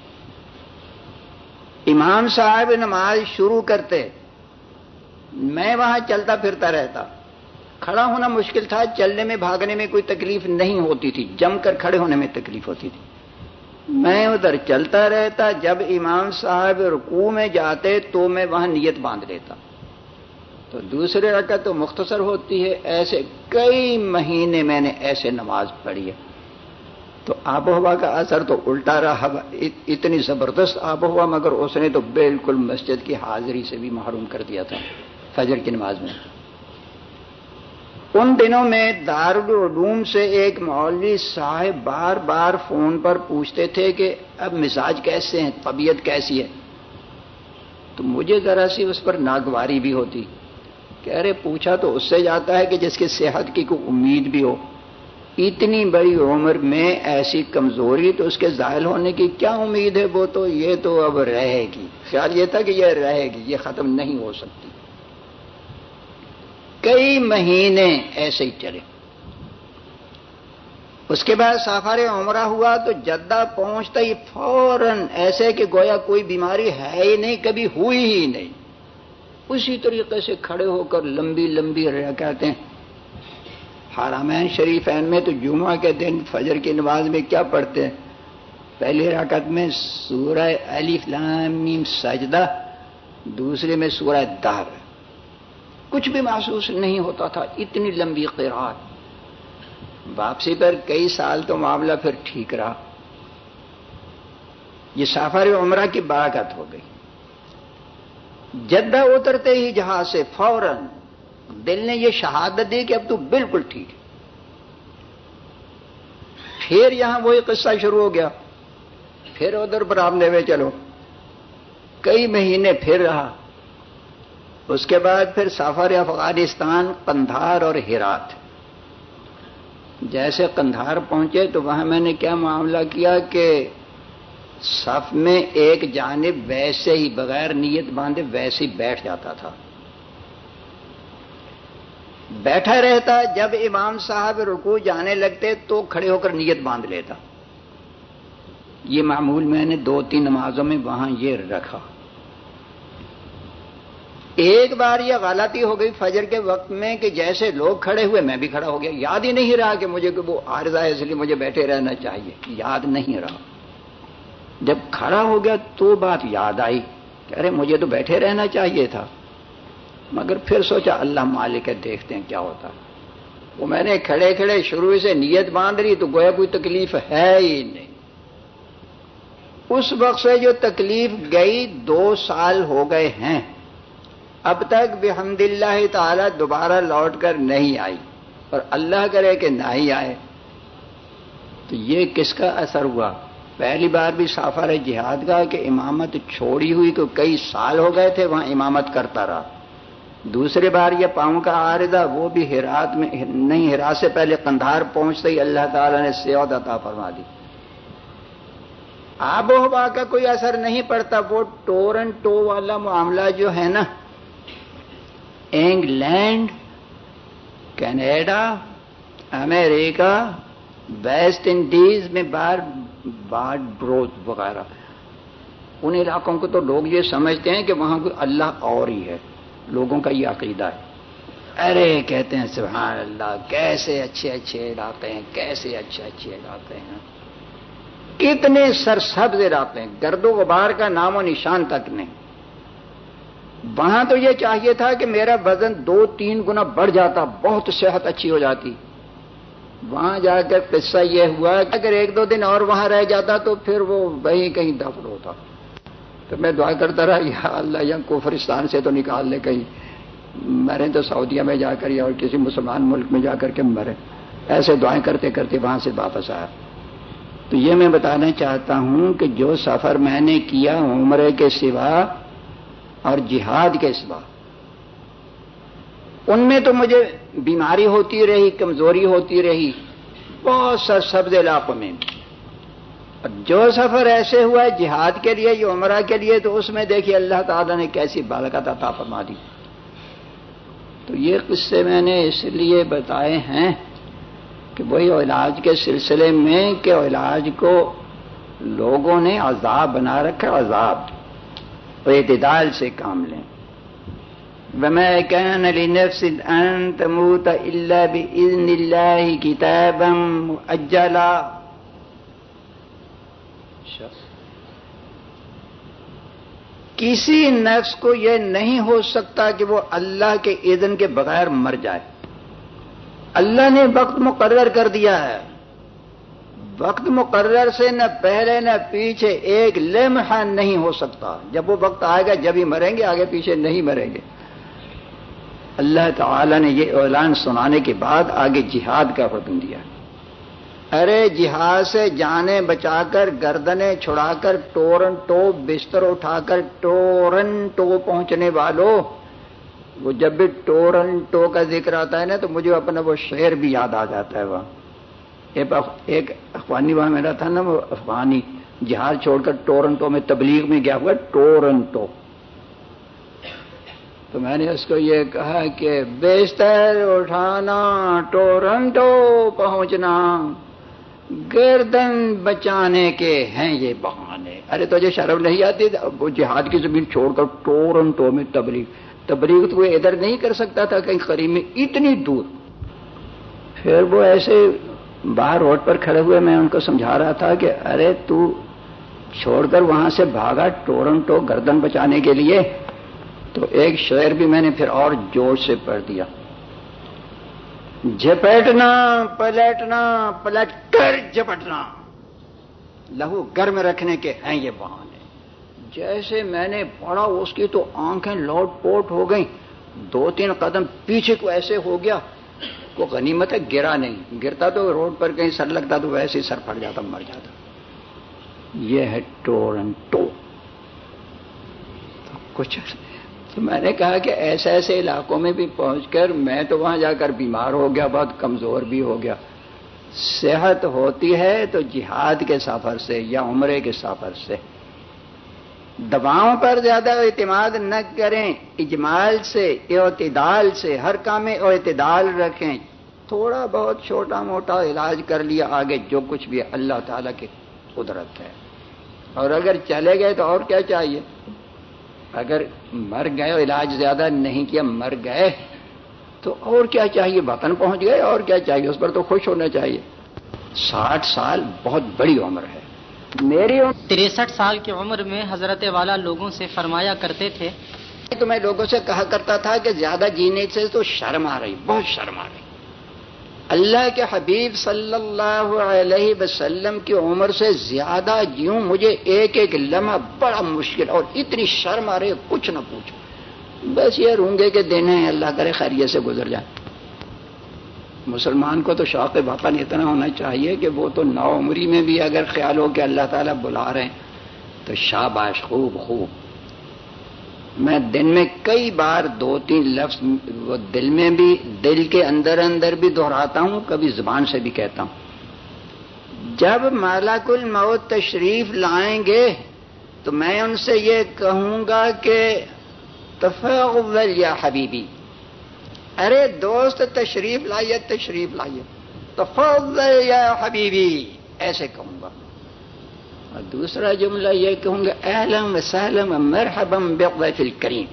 امام صاحب نماز شروع کرتے، میں وہاں چلتا پھرتا رہتا۔ کھڑا ہونا مشکل تھا، چلنے میں، بھاگنے میں کوئی تکلیف نہیں ہوتی تھی۔ جم کر کھڑے ہونے میں تکلیف ہوتی تھی۔ میں ادھر چلتا رہتا، جب امام صاحب رکوع میں جاتے تو میں وہاں نیت باندھ لیتا۔ تو دوسرے رکعت تو مختصر ہوتی ہے، ایسے کئی مہینے میں نے ایسے نماز پڑھی ہے۔ تو آب و ہوا کا اثر تو الٹا رہا اتنی زبردست آب و ہوا، مگر اس نے تو بالکل مسجد کی حاضری سے بھی محروم کر دیا تھا، فجر کی نماز میں۔ ان دنوں میں دارالعلوم سے ایک مولوی صاحب بار بار فون پر پوچھتے تھے کہ اب مزاج کیسے ہیں، طبیعت کیسی ہے؟ تو مجھے ذرا سی اس پر ناگواری بھی ہوتی۔ کہہ رہے پوچھا تو اس سے جاتا ہے کہ جس کی صحت کی کوئی امید بھی ہو۔ اتنی بڑی عمر میں ایسی کمزوری تو اس کے ظاہر ہونے کی کیا امید ہے؟ وہ تو یہ تو اب رہے گی۔ خیال یہ تھا کہ یہ رہے گی، یہ ختم نہیں ہو سکتی۔ کئی مہینے ایسے ہی چلے۔ اس کے بعد سفر عمرہ ہوا تو جدہ پہنچتا ہی فوراً ایسے کہ گویا کوئی بیماری ہے ہی نہیں، کبھی ہوئی ہی نہیں۔ اسی طریقے سے کھڑے ہو کر لمبی لمبی رہ کہتے ہیں۔ حرامین شریفین میں تو جمعہ کے دن فجر کی نماز میں کیا پڑھتے ہیں؟ پہلی رکعت میں سورہ علی فلام سجدہ، دوسرے میں سورہ دار کچھ بھی محسوس نہیں ہوتا تھا، اتنی لمبی قرآن۔ واپسی پر کئی سال تو معاملہ پھر ٹھیک رہا۔ یہ سفر عمرہ کی برکت ہو گئی۔ جدہ اترتے ہی جہاز سے فوراً دل نے یہ شہادت دی کہ اب تو بالکل ٹھیک پھر یہاں وہی قصہ شروع ہو گیا۔ پھر ادھر برامدے میں چلو۔ کئی مہینے پھر رہا۔ اس کے بعد پھر سفر افغانستان، قندھار اور ہرات۔ جیسے قندھار پہنچے تو وہاں میں نے کیا معاملہ کیا کہ صف میں ایک جانب ویسے ہی بغیر نیت باندھے ویسے ہی بیٹھ جاتا تھا۔ بیٹھا رہتا جب امام صاحب رکو جانے لگتے تو کھڑے ہو کر نیت باندھ لیتا۔ یہ معمول میں نے دو تین نمازوں میں وہاں یہ رکھا۔ ایک بار یہ غلطی ہو گئی فجر کے وقت میں کہ جیسے لوگ کھڑے ہوئے میں بھی کھڑا ہو گیا۔ یاد ہی نہیں رہا کہ مجھے کہ وہ آرزہ ہے، اس لیے مجھے بیٹھے رہنا چاہیے۔ یاد نہیں رہا۔ جب کھڑا ہو گیا تو بات یاد آئی کہ ارے مجھے تو بیٹھے رہنا چاہیے تھا۔ مگر پھر سوچا اللہ مالک ہے، دیکھتے ہیں کیا ہوتا۔ وہ میں نے کھڑے کھڑے شروع سے نیت باندھ رہی تو گویا کوئی تکلیف ہے ہی نہیں۔ اس وقت سے جو تکلیف گئی دو سال ہو گئے ہیں۔ اب تک بحمد اللہ تعالی دوبارہ لوٹ کر نہیں آئی اور اللہ کرے کہ نہ ہی آئے۔ تو یہ کس کا اثر ہوا؟ پہلی بار بھی سافر جہاد کا کہ امامت چھوڑی ہوئی تو کئی سال ہو گئے تھے وہاں امامت کرتا رہا۔ دوسری بار یہ پاؤں کا عارضہ وہ بھی ہرات میں نہیں، ہرات سے پہلے قندھار پہنچتے ہی اللہ تعالی نے سیود عطا فرما دی۔ آب و ہوا کا کوئی اثر نہیں پڑتا، وہ ٹورنٹو والا معاملہ جو ہے نا۔ انگلینڈ، کینیڈا، امریکہ، ویسٹ انڈیز میں بار بار بروت وغیرہ۔ ان علاقوں کو تو لوگ یہ سمجھتے ہیں کہ وہاں کوئی اللہ اور ہی ہے۔ لوگوں کا یہ عقیدہ ہے۔ ارے کہتے ہیں، سبحان اللہ، کیسے اچھے اچھے علاقے ہیں، کیسے اچھے اچھے علاقے ہیں۔ کتنے سرسبز علاقے ہیں۔ گرد و غبار کا نام و نشان تک نہیں۔ وہاں تو یہ چاہیے تھا کہ میرا وزن دو تین گنا بڑھ جاتا، بہت صحت اچھی ہو جاتی۔ وہاں جا کر قصہ یہ ہوا اگر ایک دو دن اور وہاں رہ جاتا تو پھر وہ وہیں کہیں دفن ہوتا۔ تو میں دعا کرتا رہا، یا اللہ، یا کوفرستان سے تو نکال لے، کہیں مرے تو سعودیہ میں جا کر یا اور کسی مسلمان ملک میں جا کر کے مرے۔ ایسے دعائیں کرتے کرتے وہاں سے واپس آیا۔ تو یہ میں بتانا چاہتا ہوں کہ جو سفر میں نے کیا عمرے کے سوا اور جہاد کے سوا ان میں تو مجھے بیماری ہوتی رہی، کمزوری ہوتی رہی، بہت سا سبز علاقوں میں۔ جو سفر ایسے ہوا ہے، جہاد کے لیے جو عمرہ کے لیے، تو اس میں دیکھیے اللہ تعالیٰ نے کیسی بالکت عطا فرما دی۔ تو یہ قصے میں نے اس لیے بتائے ہیں کہ وہی علاج کے سلسلے میں کہ علاج کو لوگوں نے عذاب بنا رکھا، عذاب اعتدال سے کام لیں۔ وما كان لنفس أن تموت إلا بإذن الله كتابا مؤجلا کسی نفس کو یہ نہیں ہو سکتا کہ وہ اللہ کے اذن کے بغیر مر جائے۔ اللہ نے وقت مقرر کر دیا ہے۔ وقت مقرر سے نہ پہلے نہ پیچھے ایک لمحہ نہیں ہو سکتا۔ جب وہ وقت آئے گا جب ہی مریں گے، آگے پیچھے نہیں مریں گے۔ اللہ تعالی نے یہ اعلان سنانے کے بعد آگے جہاد کا حکم دیا۔ ارے جہاد سے جانے بچا کر گردنے چھڑا کر ٹورنٹو بستر اٹھا کر، ٹورن ٹو پہنچنے والوں وہ جب بھی ٹورن ٹو کا ذکر آتا ہے نا، تو مجھے اپنا وہ شعر بھی یاد آ جاتا ہے وہاں۔ ایک افغانی وہاں میرا تھا نا، وہ افغانی جہاز چھوڑ کر ٹورنٹو میں تبلیغ میں گیا ہوا ٹورنٹو تو میں نے اس کو یہ کہا کہ بستر اٹھانا، ٹورنٹو پہنچنا، گردن بچانے کے ہیں یہ بہانے۔ ارے تو یہ شرم نہیں آتی؟ وہ جہاد کی زمین چھوڑ کر ٹورنٹو میں تبلیغ۔ تبلیغ تو وہ ادھر نہیں کر سکتا تھا کہیں قریب میں اتنی دور۔ پھر وہ ایسے باہر روڈ پر کھڑے ہوئے میں ان کو سمجھا رہا تھا کہ ارے تو چھوڑ کر وہاں سے بھاگا ٹورنٹو گردن بچانے کے لیے۔ تو ایک شعر بھی میں نے پھر اور جوش سے پڑھ دیا۔ جھپیٹنا، پلٹنا، پلٹ کر جپٹنا لہو گرم رکھنے کے ہیں یہ بہانے۔ جیسے میں نے پڑھا اس کی تو آنکھیں لوٹ پوٹ ہو گئیں۔ دو تین قدم پیچھے کو ایسے ہو گیا۔ کو غنیمت ہے، گرا نہیں۔ گرتا تو روڈ پر کہیں سر لگتا تو ویسے ہی سر پھٹ جاتا، مر جاتا۔ یہ ہے ٹورنٹو کچھ تو میں نے کہا کہ ایسے ایسے علاقوں میں بھی پہنچ کر میں تو وہاں جا کر بیمار ہو گیا، بہت کمزور بھی ہو گیا۔ صحت ہوتی ہے تو جہاد کے سفر سے یا عمرے کے سفر سے۔ دباؤں پر زیادہ اعتماد نہ کریں، اجمال سے، اعتدال سے، ہر کام میں اعتدال رکھیں۔ تھوڑا بہت چھوٹا موٹا علاج کر لیا، آگے جو کچھ بھی اللہ تعالیٰ کی قدرت ہے۔ اور اگر چلے گئے تو اور کیا چاہیے؟ اگر مر گئے علاج زیادہ نہیں کیا مر گئے تو اور کیا چاہیے؟ وطن پہنچ گئے اور کیا چاہیے؟ اس پر تو خوش ہونا چاہیے۔ ساٹھ سال بہت بڑی عمر ہے۔
میری تریسٹھ سال کی عمر میں حضرت والا لوگوں سے فرمایا کرتے تھے۔
تو میں لوگوں سے کہا کرتا تھا کہ زیادہ جینے سے تو شرم آ رہی بہت شرم آ رہی۔ اللہ کے حبیب صلی اللہ علیہ وسلم کی عمر سے زیادہ جیوں مجھے ایک ایک لمحہ بڑا مشکل اور اتنی شرم آ رہی کچھ نہ پوچھو۔ بس یہ رونگے کے دن ہیں، اللہ کرے خیریت سے گزر جائے۔ مسلمان کو تو شوق وطن اتنا ہونا چاہیے کہ وہ تو نو عمری میں بھی اگر خیال ہو کہ اللہ تعالیٰ بلا رہے ہیں، تو شاباش خوب خوب۔ میں دن میں کئی بار دو تین لفظ وہ دل میں بھی، دل کے اندر اندر بھی دہراتا ہوں، کبھی زبان سے بھی کہتا ہوں۔ جب مالک الموت تشریف لائیں گے، تو میں ان سے یہ کہوں گا کہ تفغل یا حبیبی۔ ارے دوست، تشریف لائیے تشریف لائیے۔ تفضل یا حبیبی، ایسے کہوں گا۔ اور دوسرا جملہ یہ کہوں گا اہلم و سہلم مرحبم بقوف الکریم۔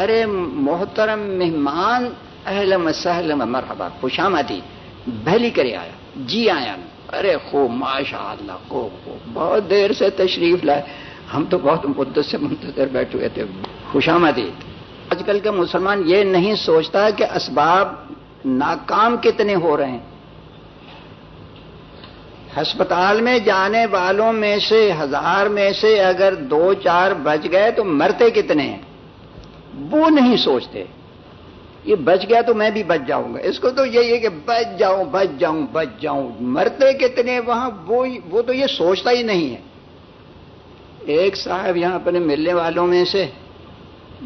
ارے محترم مہمان اہلم و سہلم مرحبا۔ خوش آمدی بھلی کرے آیا۔ جی آیا ارے خوب ماشاء اللہ خوب خوب۔ بہت دیر سے تشریف لائے۔ ہم تو بہت مدت سے منتظر بیٹھے ہوئے تھے۔ خوش آمدید۔ آج کل کا مسلمان یہ نہیں سوچتا کہ اسباب ناکام کتنے ہو رہے ہیں۔ ہسپتال میں جانے والوں میں سے ہزار میں سے اگر دو چار بچ گئے تو مرتے کتنے ہیں؟ وہ نہیں سوچتے۔ یہ بچ گیا تو میں بھی بچ جاؤں گا۔ اس کو تو یہی ہے کہ بچ جاؤں بچ جاؤں بچ جاؤں۔ مرتے کتنے وہاں؟ وہ وہ تو یہ سوچتا ہی نہیں ہے۔ ایک صاحب یہاں اپنے ملنے والوں میں سے،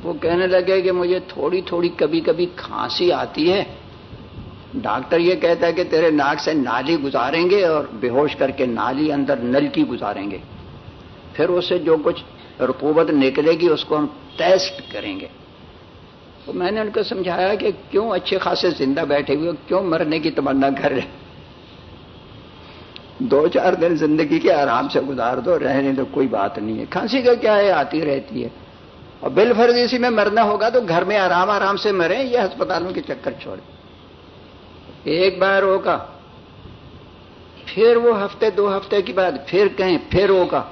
وہ کہنے لگے کہ مجھے تھوڑی تھوڑی کبھی کبھی کھانسی آتی ہے۔ ڈاکٹر یہ کہتا ہے کہ تیرے ناک سے نالی گزاریں گے اور بے ہوش کر کے نالی اندر نل کی گزاریں گے۔ پھر اس سے جو کچھ رقوبت نکلے گی اس کو ہم ٹیسٹ کریں گے۔ تو میں نے ان کو سمجھایا کہ کیوں اچھے خاصے زندہ بیٹھے ہوئے کیوں مرنے کی تمنا کر رہے دو چار دن زندگی کے آرام سے گزار دو، رہنے تو کوئی بات نہیں ہے۔ کھانسی کا کیا ہے؟ آتی رہتی ہے۔ اور بل فرض اسی میں مرنا ہوگا تو گھر میں آرام آرام سے مریں یہ ہسپتالوں کے چکر چھوڑیں۔ ایک بار ہوگا پھر وہ ہفتے دو ہفتے کے بعد پھر کہیں، پھر ہوگا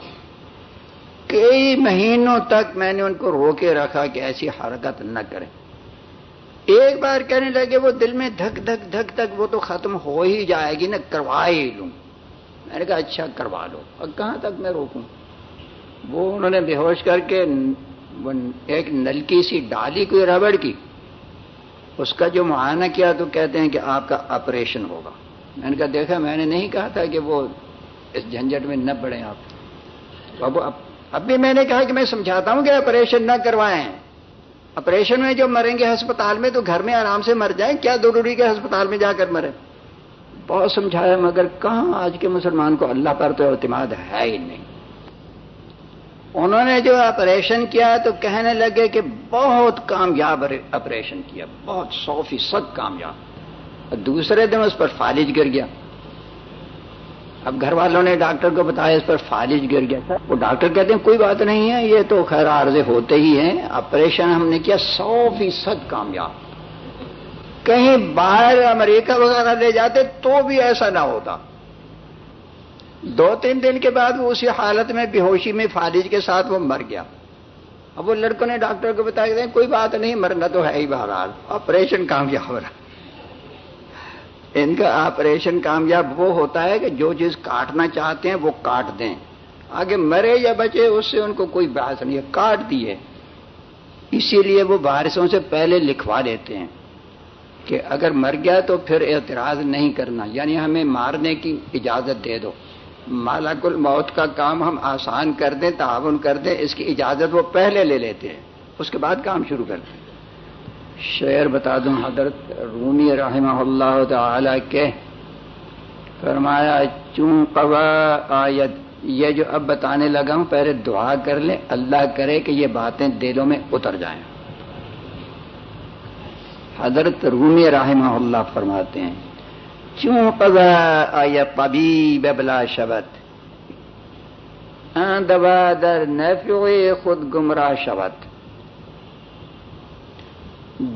کئی مہینوں تک میں نے ان کو رو کے رکھا کہ ایسی حرکت نہ کریں ایک بار کہنے لگے، وہ دل میں دھک دھک دھک دھک، وہ تو ختم ہو ہی جائے گی نا کروا ہی لوں۔ میں نے کہا اچھا کروا لو۔ اور کہاں تک میں روکوں؟ وہ انہوں نے بے ہوش کر کے ایک نلکی سی ڈالی کوئی ربڑ کی۔ اس کا جو معائنہ کیا تو کہتے ہیں کہ آپ کا آپریشن ہوگا۔ میں نے کہا، دیکھا، میں نے نہیں کہا تھا کہ وہ اس جھنجٹ میں نہ پڑے آپ۔ اب اب بھی میں نے کہا کہ میں سمجھاتا ہوں کہ آپریشن نہ کروائیں۔ آپریشن میں جو مریں گے ہسپتال میں تو گھر میں آرام سے مر جائیں۔ کیا ضروری کہ ہسپتال میں جا کر مرے بہت سمجھایا، مگر کہاں آج کے مسلمان کو اللہ پر تو اعتماد ہے ہی نہیں۔ انہوں نے جو آپریشن کیا تو کہنے لگے کہ بہت کامیاب آپریشن کیا، بہت سو فیصد کامیاب۔ دوسرے دن اس پر فالج گر گیا۔ اب گھر والوں نے ڈاکٹر کو بتایا اس پر فالج گر گیا تھا۔ وہ ڈاکٹر کہتے ہیں، کوئی بات نہیں ہے، یہ تو خیر عارضے ہوتے ہی ہیں۔ آپریشن ہم نے کیا، سو فیصد کامیاب۔ کہیں باہر امریکہ وغیرہ لے جاتے تو بھی ایسا نہ ہوتا۔ دو تین دن کے بعد وہ اسی حالت میں بے ہوشی میں فالج کے ساتھ وہ مر گیا۔ اب وہ لڑکوں نے ڈاکٹر کو بتایا کوئی بات نہیں، مرنا تو ہے ہی بہرحال۔ آپریشن کامیاب رہا۔ ان کا آپریشن کامیاب وہ ہوتا ہے کہ جو چیز کاٹنا چاہتے ہیں وہ کاٹ دیں۔ آگے مرے یا بچے، اس سے ان کو کوئی بحث نہیں ہے، کاٹ دیے۔ اسی لیے وہ بارشوں سے پہلے لکھوا دیتے ہیں کہ اگر مر گیا تو پھر اعتراض نہیں کرنا یعنی ہمیں مارنے کی اجازت دے دو۔ مالک الموت کا کام ہم آسان کر دیں، تعاون کر دیں، اس کی اجازت وہ پہلے لے لیتے ہیں۔ اس کے بعد کام شروع کر دیں شعر بتا دوں، حضرت رومی رحمہ اللہ تعالی کے فرمایا چون قوا آیت، یہ جو اب بتانے لگا ہوں، پہلے دعا کر لیں۔ اللہ کرے کہ یہ باتیں دلوں میں اتر جائیں۔ حضرت رومی رحمہ اللہ فرماتے ہیں چون قضا آیا طبیب بلا شبت؟ دوا در نفع خود گمراہ شبت.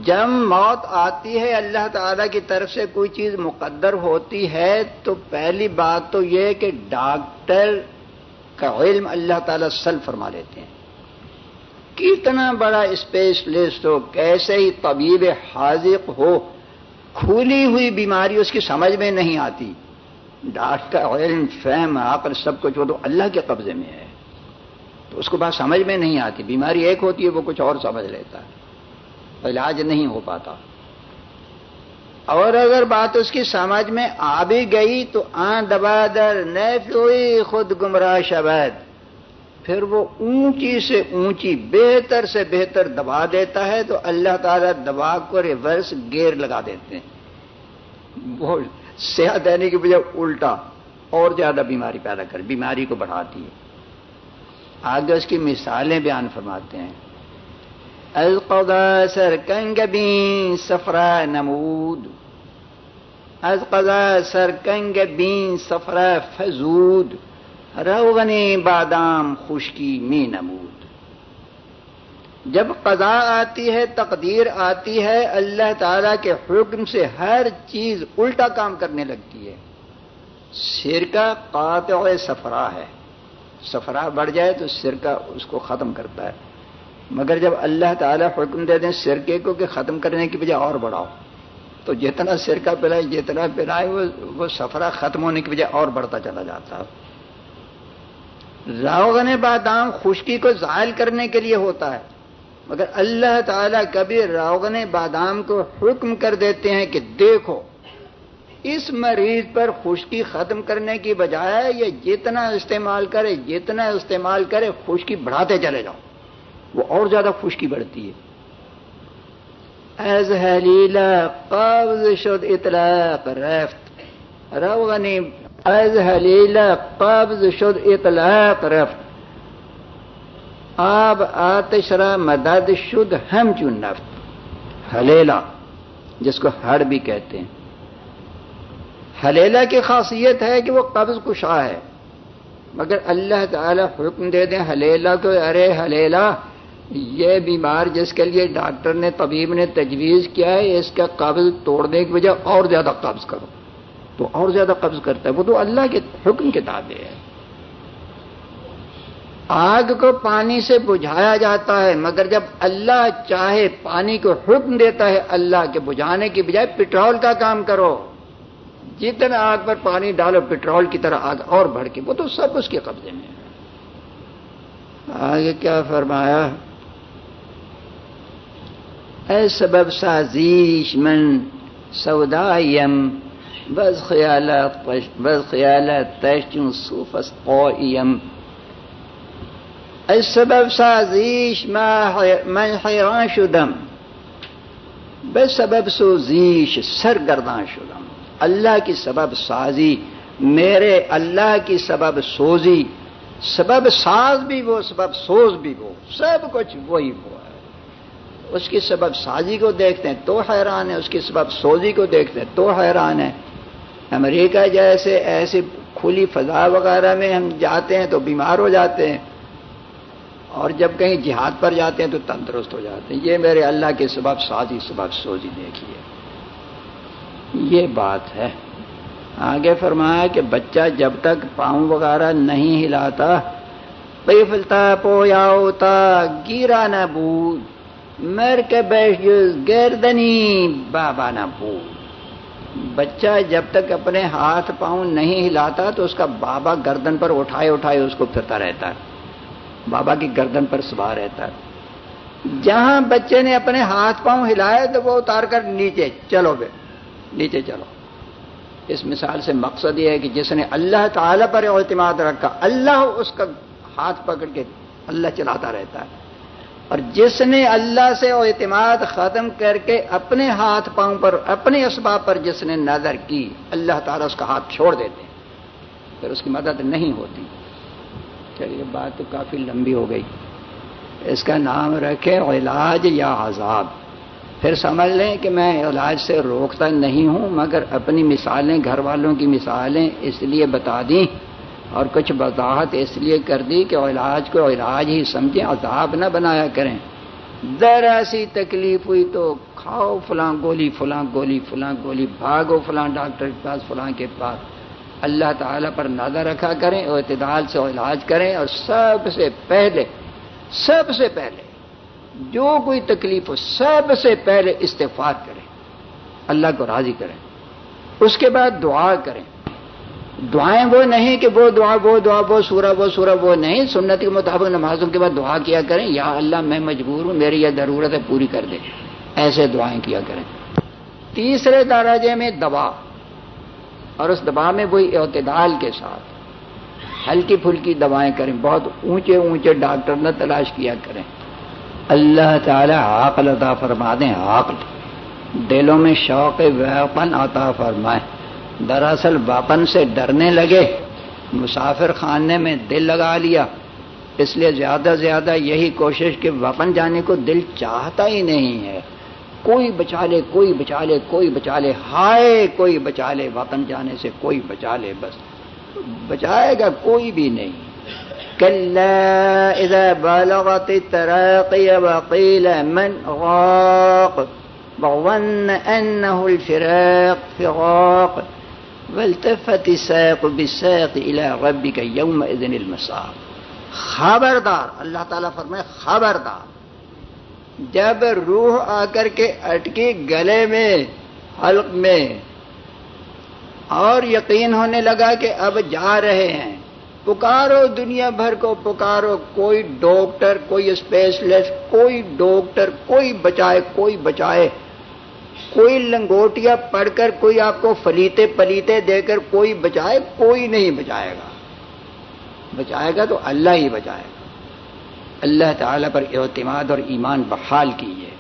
جب موت آتی ہے، اللہ تعالی کی طرف سے کوئی چیز مقدر ہوتی ہے، تو پہلی بات تو یہ کہ ڈاکٹر کا علم اللہ تعالی سل فرما لیتے ہیں۔ کتنا بڑا اسپیشلسٹ ہو، کیسے ہی طبیب حاضق ہو کھلی ہوئی بیماری اس کی سمجھ میں نہیں آتی۔ ڈاکٹر علم، فہم، عقل سب کچھ وہ تو اللہ کے قبضے میں ہے۔ تو اس کو بات سمجھ میں نہیں آتی۔ بیماری ایک ہوتی ہے، وہ کچھ اور سمجھ لیتا ہے۔ علاج نہیں ہو پاتا۔ اور اگر بات اس کی سمجھ میں آ بھی گئی تو آ دبا در نیفوئی خود گمراہ شبد۔ پھر وہ اونچی سے اونچی بہتر سے بہتر دبا دیتا ہے تو اللہ تعالیٰ دبا کو ریورس گیئر لگا دیتے ہیں۔ وہ صحت دینے کی وجہ الٹا اور زیادہ بیماری پیدا کر، بیماری کو بڑھاتی ہے۔ آگے اس کی مثالیں بیان فرماتے ہیں۔ القضا سرکنگ بین سفرا نمود۔ از قضا سرکنگ بین سفرا فزود۔ روغنی بادام خشکی می نمود۔ جب قضا آتی ہے، تقدیر آتی ہے، اللہ تعالی کے حکم سے ہر چیز الٹا کام کرنے لگتی ہے۔ سرکہ قاطع سفرا ہے۔ سفرا بڑھ جائے تو سرکہ اس کو ختم کرتا ہے۔ مگر جب اللہ تعالیٰ حکم دے دیں سرکے کو کہ ختم کرنے کی وجہ اور بڑھاؤ، تو جتنا سرکہ پلائے جتنا پلائے وہ وہ سفرہ ختم ہونے کی وجہ اور بڑھتا چلا جاتا ہے۔ راوغن بادام خشکی کو زائل کرنے کے لیے ہوتا ہے۔ مگر اللہ تعالیٰ کبھی راوغن بادام کو حکم کر دیتے ہیں کہ دیکھو، اس مریض پر خشکی ختم کرنے کی بجائے یہ جتنا استعمال کرے، جتنا استعمال کرے خشکی بڑھاتے چلے جاؤ۔ وہ اور زیادہ خشکی بڑھتی ہے۔ ایز حلیلہ قابض شد اطلاق رفت۔ روغنی ایز حلیلہ قابض شد اطلاق رفت. آب آتش را مدد شد ہم چون نفت. حلیلہ، جس کو ہڑ بھی کہتے ہیں. حلیلہ کی خاصیت ہے کہ وہ قبض کشا ہے. مگر اللہ تعالی حکم دے دیں حلیلہ کو، ارے حلیلہ، یہ بیمار جس کے لیے ڈاکٹر نے، طبیب نے تجویز کیا ہے، اس کا قبض توڑنے کی وجہ اور زیادہ قبض کرو. تو اور زیادہ قبض کرتا ہے وہ تو اللہ کے حکم کے تابع ہے۔ آگ کو پانی سے بجھایا جاتا ہے، مگر جب اللہ چاہے پانی کو حکم دیتا ہے، اللہ کے بجھانے کی بجائے پٹرول کا کام کرو۔ جتنا آگ پر پانی ڈالو، پیٹرول کی طرح آگ اور بڑھ کے، وہ تو سب اس کے قبضے میں ہے۔ آگے کیا فرمایا؟ اے سبب سازیش من سودایم بز خیالات بز خیالات تشتون صوفس قائیم اے سبب سازیش من حیران شدم. بے سبب سوزیش سرگردان شدم. اللہ کی سبب سازی، میرے اللہ کی سبب سوزی. سبب ساز بھی وہ، سبب سوز بھی وہ. سب کچھ وہی وہ ہے. اس کی سبب سازی کو دیکھتے ہیں تو حیران ہے، اس کی سبب سوزی کو دیکھتے ہیں تو حیران ہے. امریکہ جیسے ایسی کھلی فضا وغیرہ میں ہم جاتے ہیں تو بیمار ہو جاتے ہیں اور جب کہیں جہاد پر جاتے ہیں تو تندرست ہو جاتے ہیں۔ یہ میرے اللہ کے سبب سازی سبب سوزی دیکھیے۔ یہ بات ہے۔ آگے فرمایا کہ بچہ جب تک پاؤں وغیرہ نہیں ہلاتا پیفلتا پویا ہوتا، گیرا نہ بود، مر کے بیٹھ گردنی، بابا نہ بود۔ بچہ جب تک اپنے ہاتھ پاؤں نہیں ہلاتا تو اس کا بابا گردن پر اٹھائے اٹھائے اس کو پھرتا رہتا ہے۔ بابا کی گردن پر سوا رہتا ہے۔ جہاں بچے نے اپنے ہاتھ پاؤں ہلائے تو وہ اتار کر نیچے، چلو بے، نیچے چلو۔ اس مثال سے مقصد یہ ہے کہ جس نے اللہ تعالی پر اعتماد رکھا، اللہ اس کا ہاتھ پکڑ کے اللہ چلاتا رہتا ہے۔ اور جس نے اللہ سے اعتماد ختم کر کے اپنے ہاتھ پاؤں پر، اپنے اسباب پر جس نے نظر کی، اللہ تعالیٰ اس کا ہاتھ چھوڑ دیتے پھر اس کی مدد نہیں ہوتی۔ چلیے بات تو کافی لمبی ہو گئی۔ اس کا نام رکھے علاج یا عذاب۔ پھر سمجھ لیں کہ میں علاج سے روکتا نہیں ہوں، مگر اپنی مثالیں، گھر والوں کی مثالیں اس لیے بتا دیں۔ اور کچھ وضاحت اس لیے کر دی کہ علاج کو علاج ہی سمجھیں، عذاب نہ بنایا کریں۔ ذرا سی تکلیف ہوئی تو کھاؤ فلاں گولی فلاں گولی فلاں گولی، بھاگو فلاں ڈاکٹر کے پاس، فلاں کے پاس۔ اللہ تعالیٰ پر نظر رکھا کریں اور اعتدال سے علاج کریں اور سب سے پہلے، سب سے پہلے، جو کوئی تکلیف ہو، سب سے پہلے استغفار کریں۔ اللہ کو راضی کریں۔ اس کے بعد دعا کریں۔ دعائیں وہ نہیں کہ وہ دعا وہ دعا، وہ سورہ وہ سورہ، وہ نہیں، سنت کے مطابق نمازوں کے بعد دعا کیا کریں، یا اللہ میں مجبور ہوں، میری یہ ضرورت ہے پوری کر دیں، ایسے دعائیں کیا کریں۔ تیسرے دراجے میں دبا اور اس دبا میں وہی اعتدال کے ساتھ ہلکی پھلکی دوائیں کریں، بہت اونچے اونچے ڈاکٹر نہ تلاش کیا کریں۔ اللہ تعالی عقل عطا فرما دیں عقل دلوں میں شوق ویپن عطا فرمائے دراصل وپن سے ڈرنے لگے۔ مسافر خانے میں دل لگا لیا۔ اس لیے زیادہ زیادہ یہی کوشش کہ وپن جانے کو دل چاہتا ہی نہیں ہے۔ کوئی بچا لے کوئی بچا لے کوئی بچا لے ہائے، کوئی بچا لے وطن جانے سے کوئی بچا لے بس۔ بچائے گا کوئی بھی نہیں۔ بلغت التراقي وقيل من غاق، وظن الفراق فراق والتفت الساق بالساق إلى ربك يومئذ المساق. خبردار، اللہ تعالیٰ فرمائے، خبردار۔ جب روح آ کر کے اٹکی گلے میں، حلق میں، اور یقین ہونے لگا کہ اب جا رہے ہیں۔ پکارو دنیا بھر کو، پکارو۔ کوئی ڈاکٹر، کوئی اسپیشلسٹ، کوئی ڈاکٹر، کوئی بچائے کوئی بچائے۔ کوئی لنگوٹیا پڑھ کر کوئی آپ کو فلیتے پلیتے دے کر کوئی بچائے، کوئی نہیں بچائے گا۔ بچائے گا تو اللہ ہی بچائے گا۔ اللہ تعالیٰ پر اعتماد اور ایمان بحال کیجیے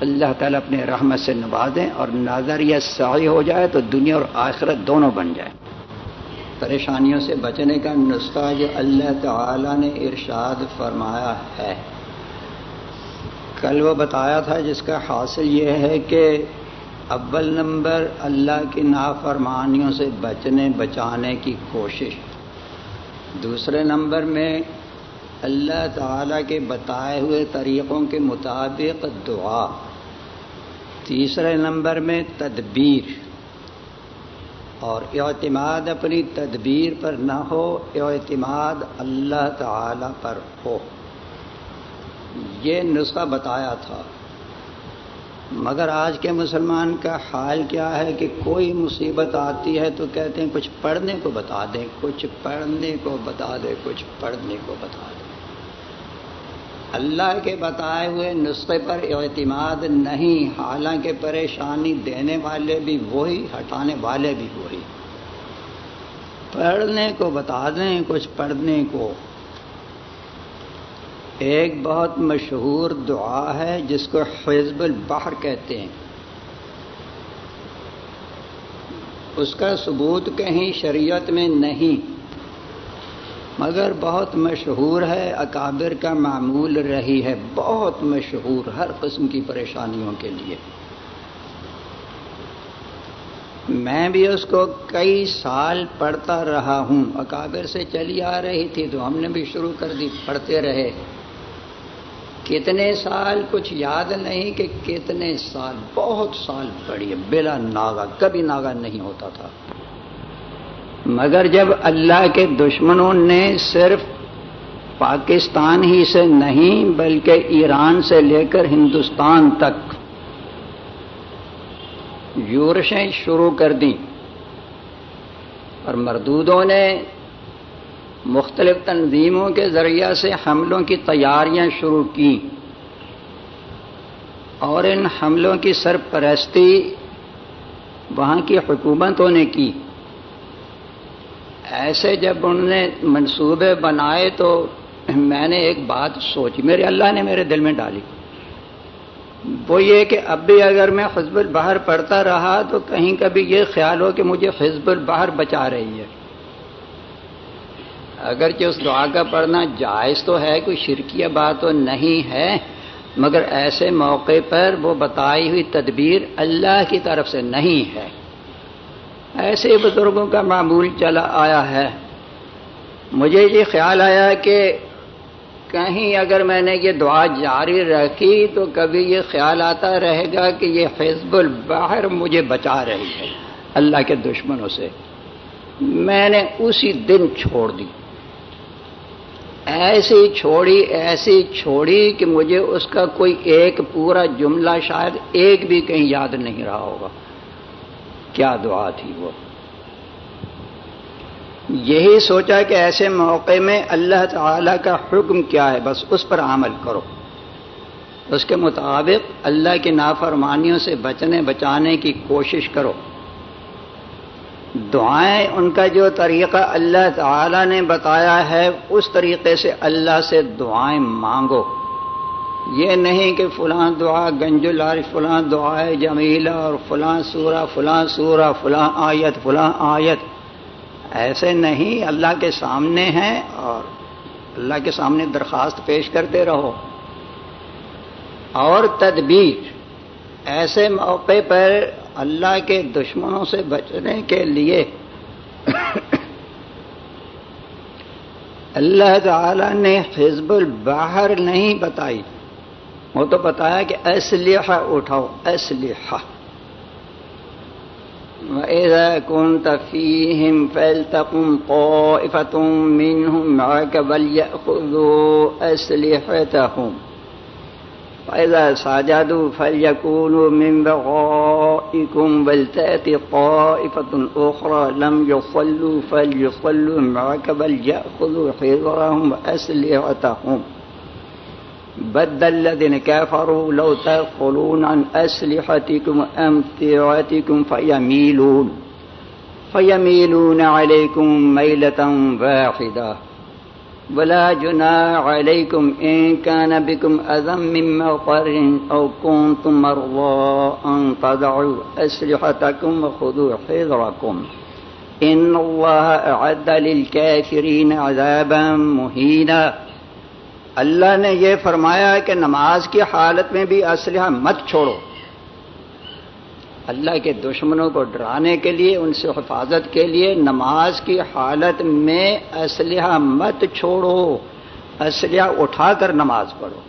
اللہ تعالیٰ اپنے رحمت سے نوازیں اور نظریہ صحیح ہو جائے تو دنیا اور آخرت دونوں بن جائیں۔ پریشانیوں سے بچنے کا نسخہ جو اللہ تعالی نے ارشاد فرمایا ہے۔ کل وہ بتایا تھا، جس کا حاصل یہ ہے کہ اول نمبر اللہ کی نافرمانیوں سے بچنے، بچانے کی کوشش۔ دوسرے نمبر میں اللہ تعالیٰ کے بتائے ہوئے طریقوں کے مطابق دعا۔ تیسرے نمبر میں تدبیر۔ اور اعتماد اپنی تدبیر پر نہ ہو، اعتماد اللہ تعالی پر ہو۔ یہ نسخہ بتایا تھا۔ مگر آج کے مسلمان کا حال کیا ہے کہ کوئی مصیبت آتی ہے تو کہتے ہیں کچھ پڑھنے کو بتا دیں، کچھ پڑھنے کو بتا دیں، کچھ پڑھنے کو بتا دیں۔ اللہ کے بتائے ہوئے نسخے پر اعتماد نہیں، حالانکہ پریشانی دینے والے بھی وہی، ہٹانے والے بھی وہی۔ پڑھنے کو بتا دیں، کچھ پڑھنے کو۔ ایک بہت مشہور دعا ہے جس کو حزب البحر کہتے ہیں۔ اس کا ثبوت کہیں شریعت میں نہیں، مگر بہت مشہور ہے، اکابر کا معمول رہی ہے۔ بہت مشہور ہر قسم کی پریشانیوں کے لیے۔ میں بھی اس کو کئی سال پڑھتا رہا ہوں۔ اکابر سے چلی آ رہی تھی تو ہم نے بھی شروع کر دی، پڑھتے رہے۔ کتنے سال کچھ یاد نہیں کہ کتنے سال، بہت سال پڑھی بلا ناگا کبھی ناگا نہیں ہوتا تھا۔ مگر جب اللہ کے دشمنوں نے صرف پاکستان ہی سے نہیں بلکہ ایران سے لے کر ہندوستان تک یورشیں شروع کر دیں اور مردودوں نے مختلف تنظیموں کے ذریعہ سے حملوں کی تیاریاں شروع کی اور ان حملوں کی سرپرستی وہاں کی حکومتوں نے کی۔ ایسے جب انہوں نے منصوبے بنائے تو میں نے ایک بات سوچی، میرے اللہ نے میرے دل میں ڈالی۔ وہ یہ کہ اب بھی اگر میں حزب البہر پڑھتا رہا تو کہیں کبھی یہ خیال ہو کہ مجھے حزب البہر بچا رہی ہے۔ اگرچہ اس دعا کا پڑھنا جائز تو ہے، کوئی شرکیہ بات تو نہیں ہے، مگر ایسے موقع پر وہ بتائی ہوئی تدبیر اللہ کی طرف سے نہیں ہے۔ ایسے بزرگوں کا معمول چلا آیا ہے۔ مجھے یہ خیال آیا کہ کہیں اگر میں نے یہ دعا جاری رکھی تو کبھی یہ خیال آتا رہے گا کہ یہ حزب الباہر مجھے بچا رہی ہے، اللہ کے دشمنوں سے۔ میں نے اسی دن چھوڑ دی۔ ایسی چھوڑی ایسی چھوڑی کہ مجھے اس کا کوئی ایک پورا جملہ شاید ایک بھی کہیں یاد نہیں رہا ہوگا۔ کیا دعا تھی وہ؟ یہی سوچا کہ ایسے موقع میں اللہ تعالی کا حکم کیا ہے، بس اس پر عمل کرو۔ اس کے مطابق اللہ کی نافرمانیوں سے بچنے، بچانے کی کوشش کرو۔ دعائیں، ان کا جو طریقہ اللہ تعالی نے بتایا ہے، اس طریقے سے اللہ سے دعائیں مانگو۔ یہ نہیں کہ فلاں دعا گنج الار فلاں دعا جمیلہ اور فلاں سورہ فلاں سورہ، فلاں آیت فلاں آیت۔ ایسے نہیں، اللہ کے سامنے ہیں اور اللہ کے سامنے درخواست پیش کرتے رہو۔ اور تدبیر، ایسے موقع پر اللہ کے دشمنوں سے بچنے کے لیے اللہ تعالی نے حزب الباہر نہیں بتائی۔ وہ تو بتایا کہ اسلحہ اٹھاؤ، اسلحہ۔ وَإِذَا كُنْتَ فِيهِمْ فَلْتَقُمْ طَائِفَةٌ مِّنْهُمْ مَعَكَ بَلْيَأْخُذُوا أَسْلِحَتَهُمْ۔ فإذا سجدوا فليكونوا من بغائكم ولتأتي طائفة أخرى لم يصلوا فليصلوا معك بل يأخذوا حذرهم وأسلحتهم بدل الذين كفروا لو تغفلون عن أسلحتكم أمتعتكم فيميلون فيميلون عليكم ميلة واحدة ولا جنا عليكم إن كان بكم أذى من مغفر أو كنتم مرضى أن تضعوا أسلحتكم وخذوا حذركم إن الله أعد للكافرين عذابا مهينا اللہ نے یہ فرمایا کہ نماز کی حالت میں بھی اسلحہ مت چھوڑو. اللہ کے دشمنوں کو ڈرانے کے لیے، ان سے حفاظت کے لیے نماز کی حالت میں اسلحہ مت چھوڑو، اسلحہ اٹھا کر نماز پڑھو۔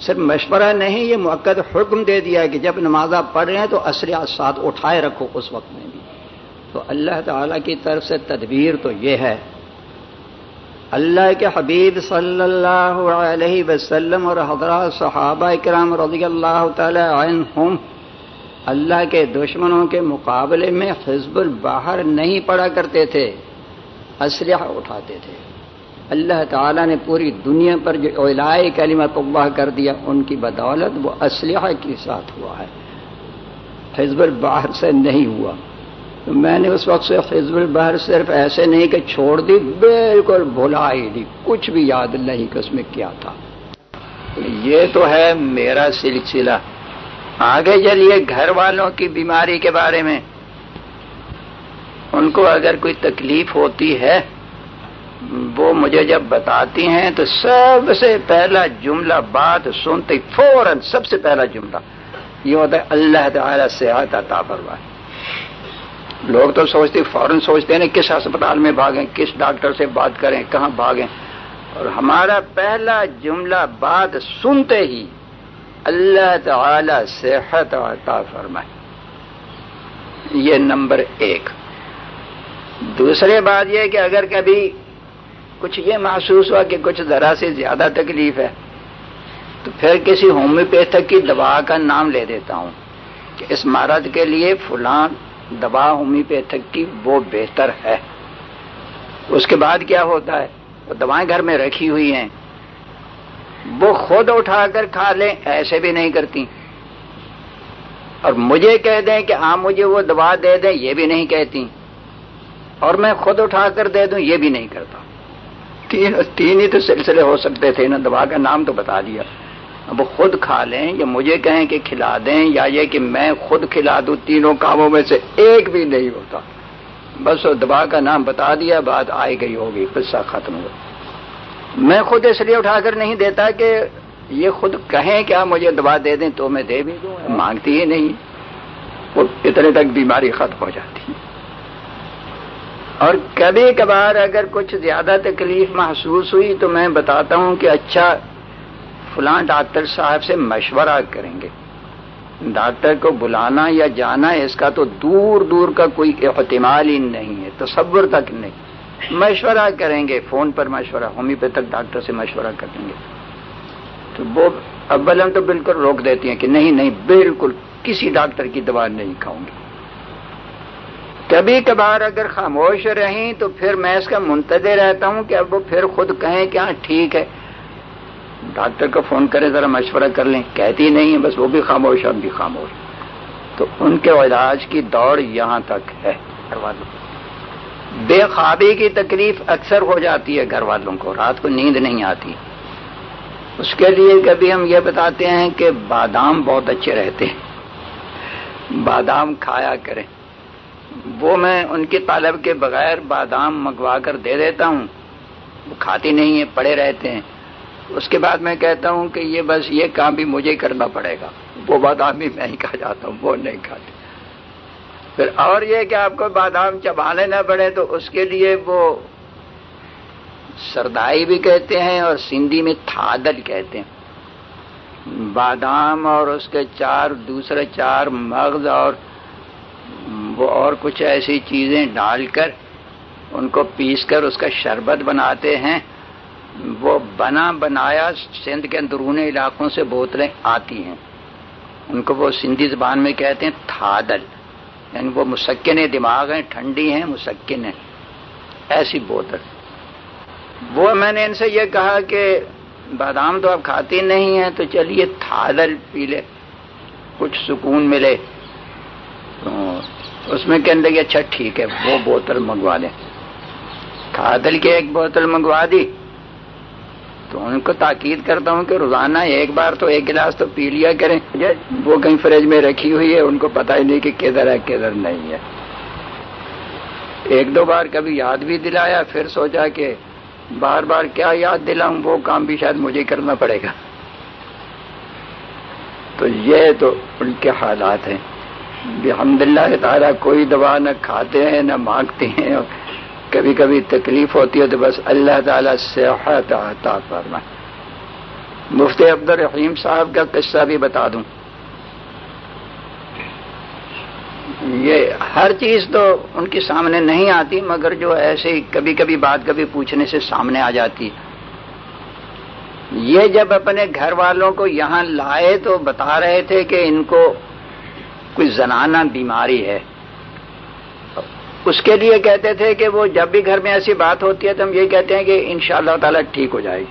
صرف مشورہ نہیں، یہ موقع حکم دے دیا کہ جب نماز آپ پڑھ رہے ہیں تو اسلحہ ساتھ اٹھائے رکھو اس وقت میں بھی۔ تو اللہ تعالی کی طرف سے تدبیر تو یہ ہے۔ اللہ کے حبیب صلی اللہ علیہ وسلم اور حضرات صحابہ اکرام رضی اللہ تعالی عنہم اللہ کے دشمنوں کے مقابلے میں حزب الباہر نہیں پڑا کرتے تھے، اسلحہ اٹھاتے تھے۔ اللہ تعالیٰ نے پوری دنیا پر جو علائے کلمت اللہ کر دیا، ان کی بدولت وہ اسلحہ کے ساتھ ہوا ہے۔ حزب الباہر سے نہیں ہوا۔ تو میں نے اس وقت سے حزب البحر صرف ایسے نہیں کہ چھوڑ دی، بالکل بھلا ہی دی۔ کچھ بھی یاد نہیں کہ اس میں کیا تھا۔ یہ تو ہے میرا سلسلہ۔ آگے چلیے گھر والوں کی بیماری کے بارے میں۔ ان کو اگر کوئی تکلیف ہوتی ہے، وہ مجھے جب بتاتی ہیں تو سب سے پہلا جملہ بات سنتے فوراً، سب سے پہلا جملہ یہ ہوتا ہے، اللہ تعالیٰ سے عطا فرمائے۔ لوگ تو سوچتے، فوراً سوچتے ہیں کس اسپتال میں بھاگیں، کس ڈاکٹر سے بات کریں، کہاں بھاگیں۔ اور ہمارا پہلا جملہ بات سنتے ہی اللہ تعالی صحت عطا فرمائے۔ یہ نمبر ایک۔ دوسرے بات یہ کہ اگر کبھی کچھ یہ محسوس ہوا کہ کچھ ذرا سے زیادہ تکلیف ہے، تو پھر کسی ہومیوپیتھک کی دوا کا نام لے دیتا ہوں کہ اس مرض کے لیے فلان دوا ہومیوپیتھک کی وہ بہتر ہے۔ اس کے بعد کیا ہوتا ہے؟ وہ دوائیں گھر میں رکھی ہوئی ہیں۔ وہ خود اٹھا کر کھا لیں، ایسے بھی نہیں کرتی۔ اور مجھے کہہ دیں کہ ہاں مجھے وہ دوا دے دیں، یہ بھی نہیں کہتی۔ اور میں خود اٹھا کر دے دوں، یہ بھی نہیں کرتا۔ تین تین ہی تو سلسلے ہو سکتے تھے نا دوا کا نام تو بتا دیا۔ اب خود کھا لیں، یا مجھے کہیں کہ کھلا دیں، یا یہ کہ میں خود کھلا دوں، تینوں کاموں میں سے ایک بھی نہیں ہوتا۔ بس وہ دبا کا نام بتا دیا، بات آئی گئی ہوگی، قصہ ختم ہو۔ میں خود اس لیے اٹھا کر نہیں دیتا کہ یہ خود کہیں کہ آپ مجھے دبا دے دیں تو میں دے بھی دوں مانگتی ہی نہیں۔ وہ اتنے تک بیماری ختم ہو جاتی۔ اور کبھی کبھار اگر کچھ زیادہ تکلیف محسوس ہوئی تو میں بتاتا ہوں کہ اچھا فلاں ڈاکٹر صاحب سے مشورہ کریں گے۔ ڈاکٹر کو بلانا یا جانا اس کا تو دور دور کا کوئی احتمال ہی نہیں ہے تصور تک نہیں۔ مشورہ کریں گے۔ فون پر مشورہ ہومیوپیتھک ڈاکٹر سے مشورہ کریں گے۔ تو وہ اول ہم تو بالکل روک دیتی ہیں کہ نہیں نہیں، بالکل کسی ڈاکٹر کی دوا نہیں کھاؤں گی۔ کبھی کبھار اگر خاموش رہیں تو پھر میں اس کا منتظر رہتا ہوں کہ اب وہ پھر خود کہیں کہ ہاں ٹھیک ہے۔ ڈاکٹر کو فون کرے ذرا مشورہ کر لیں۔ کہتی نہیں ہے بس وہ بھی خاموش ہم بھی خاموش۔ تو ان کے علاج کی دوڑ یہاں تک ہے۔ گھر والوں بے خوابی کی تکلیف اکثر ہو جاتی ہے گھر والوں کو، رات کو نیند نہیں آتی۔ اس کے لیے کبھی ہم یہ بتاتے ہیں کہ بادام بہت اچھے رہتے ہیں۔ بادام کھایا کریں۔ وہ میں ان کی طالب کے بغیر بادام منگوا کر دے دیتا ہوں۔ وہ کھاتی نہیں ہے پڑے رہتے ہیں۔ اس کے بعد میں کہتا ہوں کہ یہ بس یہ کام بھی مجھے کرنا پڑے گا۔ وہ بادام بھی میں ہی کھا جاتا ہوں، وہ نہیں کھاتے۔ پھر اور یہ کہ آپ کو بادام چبانے نہ پڑے تو اس کے لیے وہ سردائی بھی کہتے ہیں اور سندھی میں تھادل کہتے ہیں۔ بادام اور اس کے چار، دوسرے چار مغز اور وہ اور کچھ ایسی چیزیں ڈال کر ان کو پیس کر اس کا شربت بناتے ہیں۔ وہ بنا، بنایا سندھ کے اندرونی علاقوں سے بوتلیں آتی ہیں۔ ان کو وہ سندھی زبان میں کہتے ہیں تھادل۔ یعنی وہ مسکن دماغ ہیں، ٹھنڈی ہیں، مسکن ہیں۔ ایسی بوتل۔ وہ میں نے ان سے یہ کہا کہ بادام تو آپ کھاتی نہیں ہیں، تو چلیے تھادل پی لے کچھ سکون ملے۔ تو اس میں کہنے لگے اچھا ٹھیک ہے، وہ بوتل منگوا لیں۔ تھادل کی ایک بوتل منگوا دی۔ تو ان کو تاکید کرتا ہوں کہ روزانہ ایک بار تو ایک گلاس تو پی لیا کریں۔ وہ کہیں فریج میں رکھی ہوئی ہے، ان کو پتا ہی نہیں کہ کدھر ہے، کدھر نہیں ہے۔ ایک دو بار کبھی یاد بھی دلایا، پھر سوچا کہ بار بار کیا یاد دلاؤں، وہ کام بھی شاید مجھے کرنا پڑے گا۔ تو یہ تو ان کے حالات ہیں۔ الحمد للہ تعالیٰ کوئی دوا نہ کھاتے ہیں، نہ مانگتے ہیں۔ کبھی کبھی تکلیف ہوتی ہے تو بس اللہ تعالیٰ صحت عطا فرما مفتی عبد الرحیم صاحب کا قصہ بھی بتا دوں۔ یہ ہر چیز تو ان کے سامنے نہیں آتی، مگر جو ایسے کبھی کبھی بات کبھی پوچھنے سے سامنے آ جاتی۔ یہ جب اپنے گھر والوں کو یہاں لائے تو بتا رہے تھے کہ ان کو کوئی زنانہ بیماری ہے۔ اس کے لیے کہتے تھے کہ وہ جب بھی گھر میں ایسی بات ہوتی ہے تو ہم یہ کہتے ہیں کہ ان شاء اللہ تعالیٰ ٹھیک ہو جائے گی۔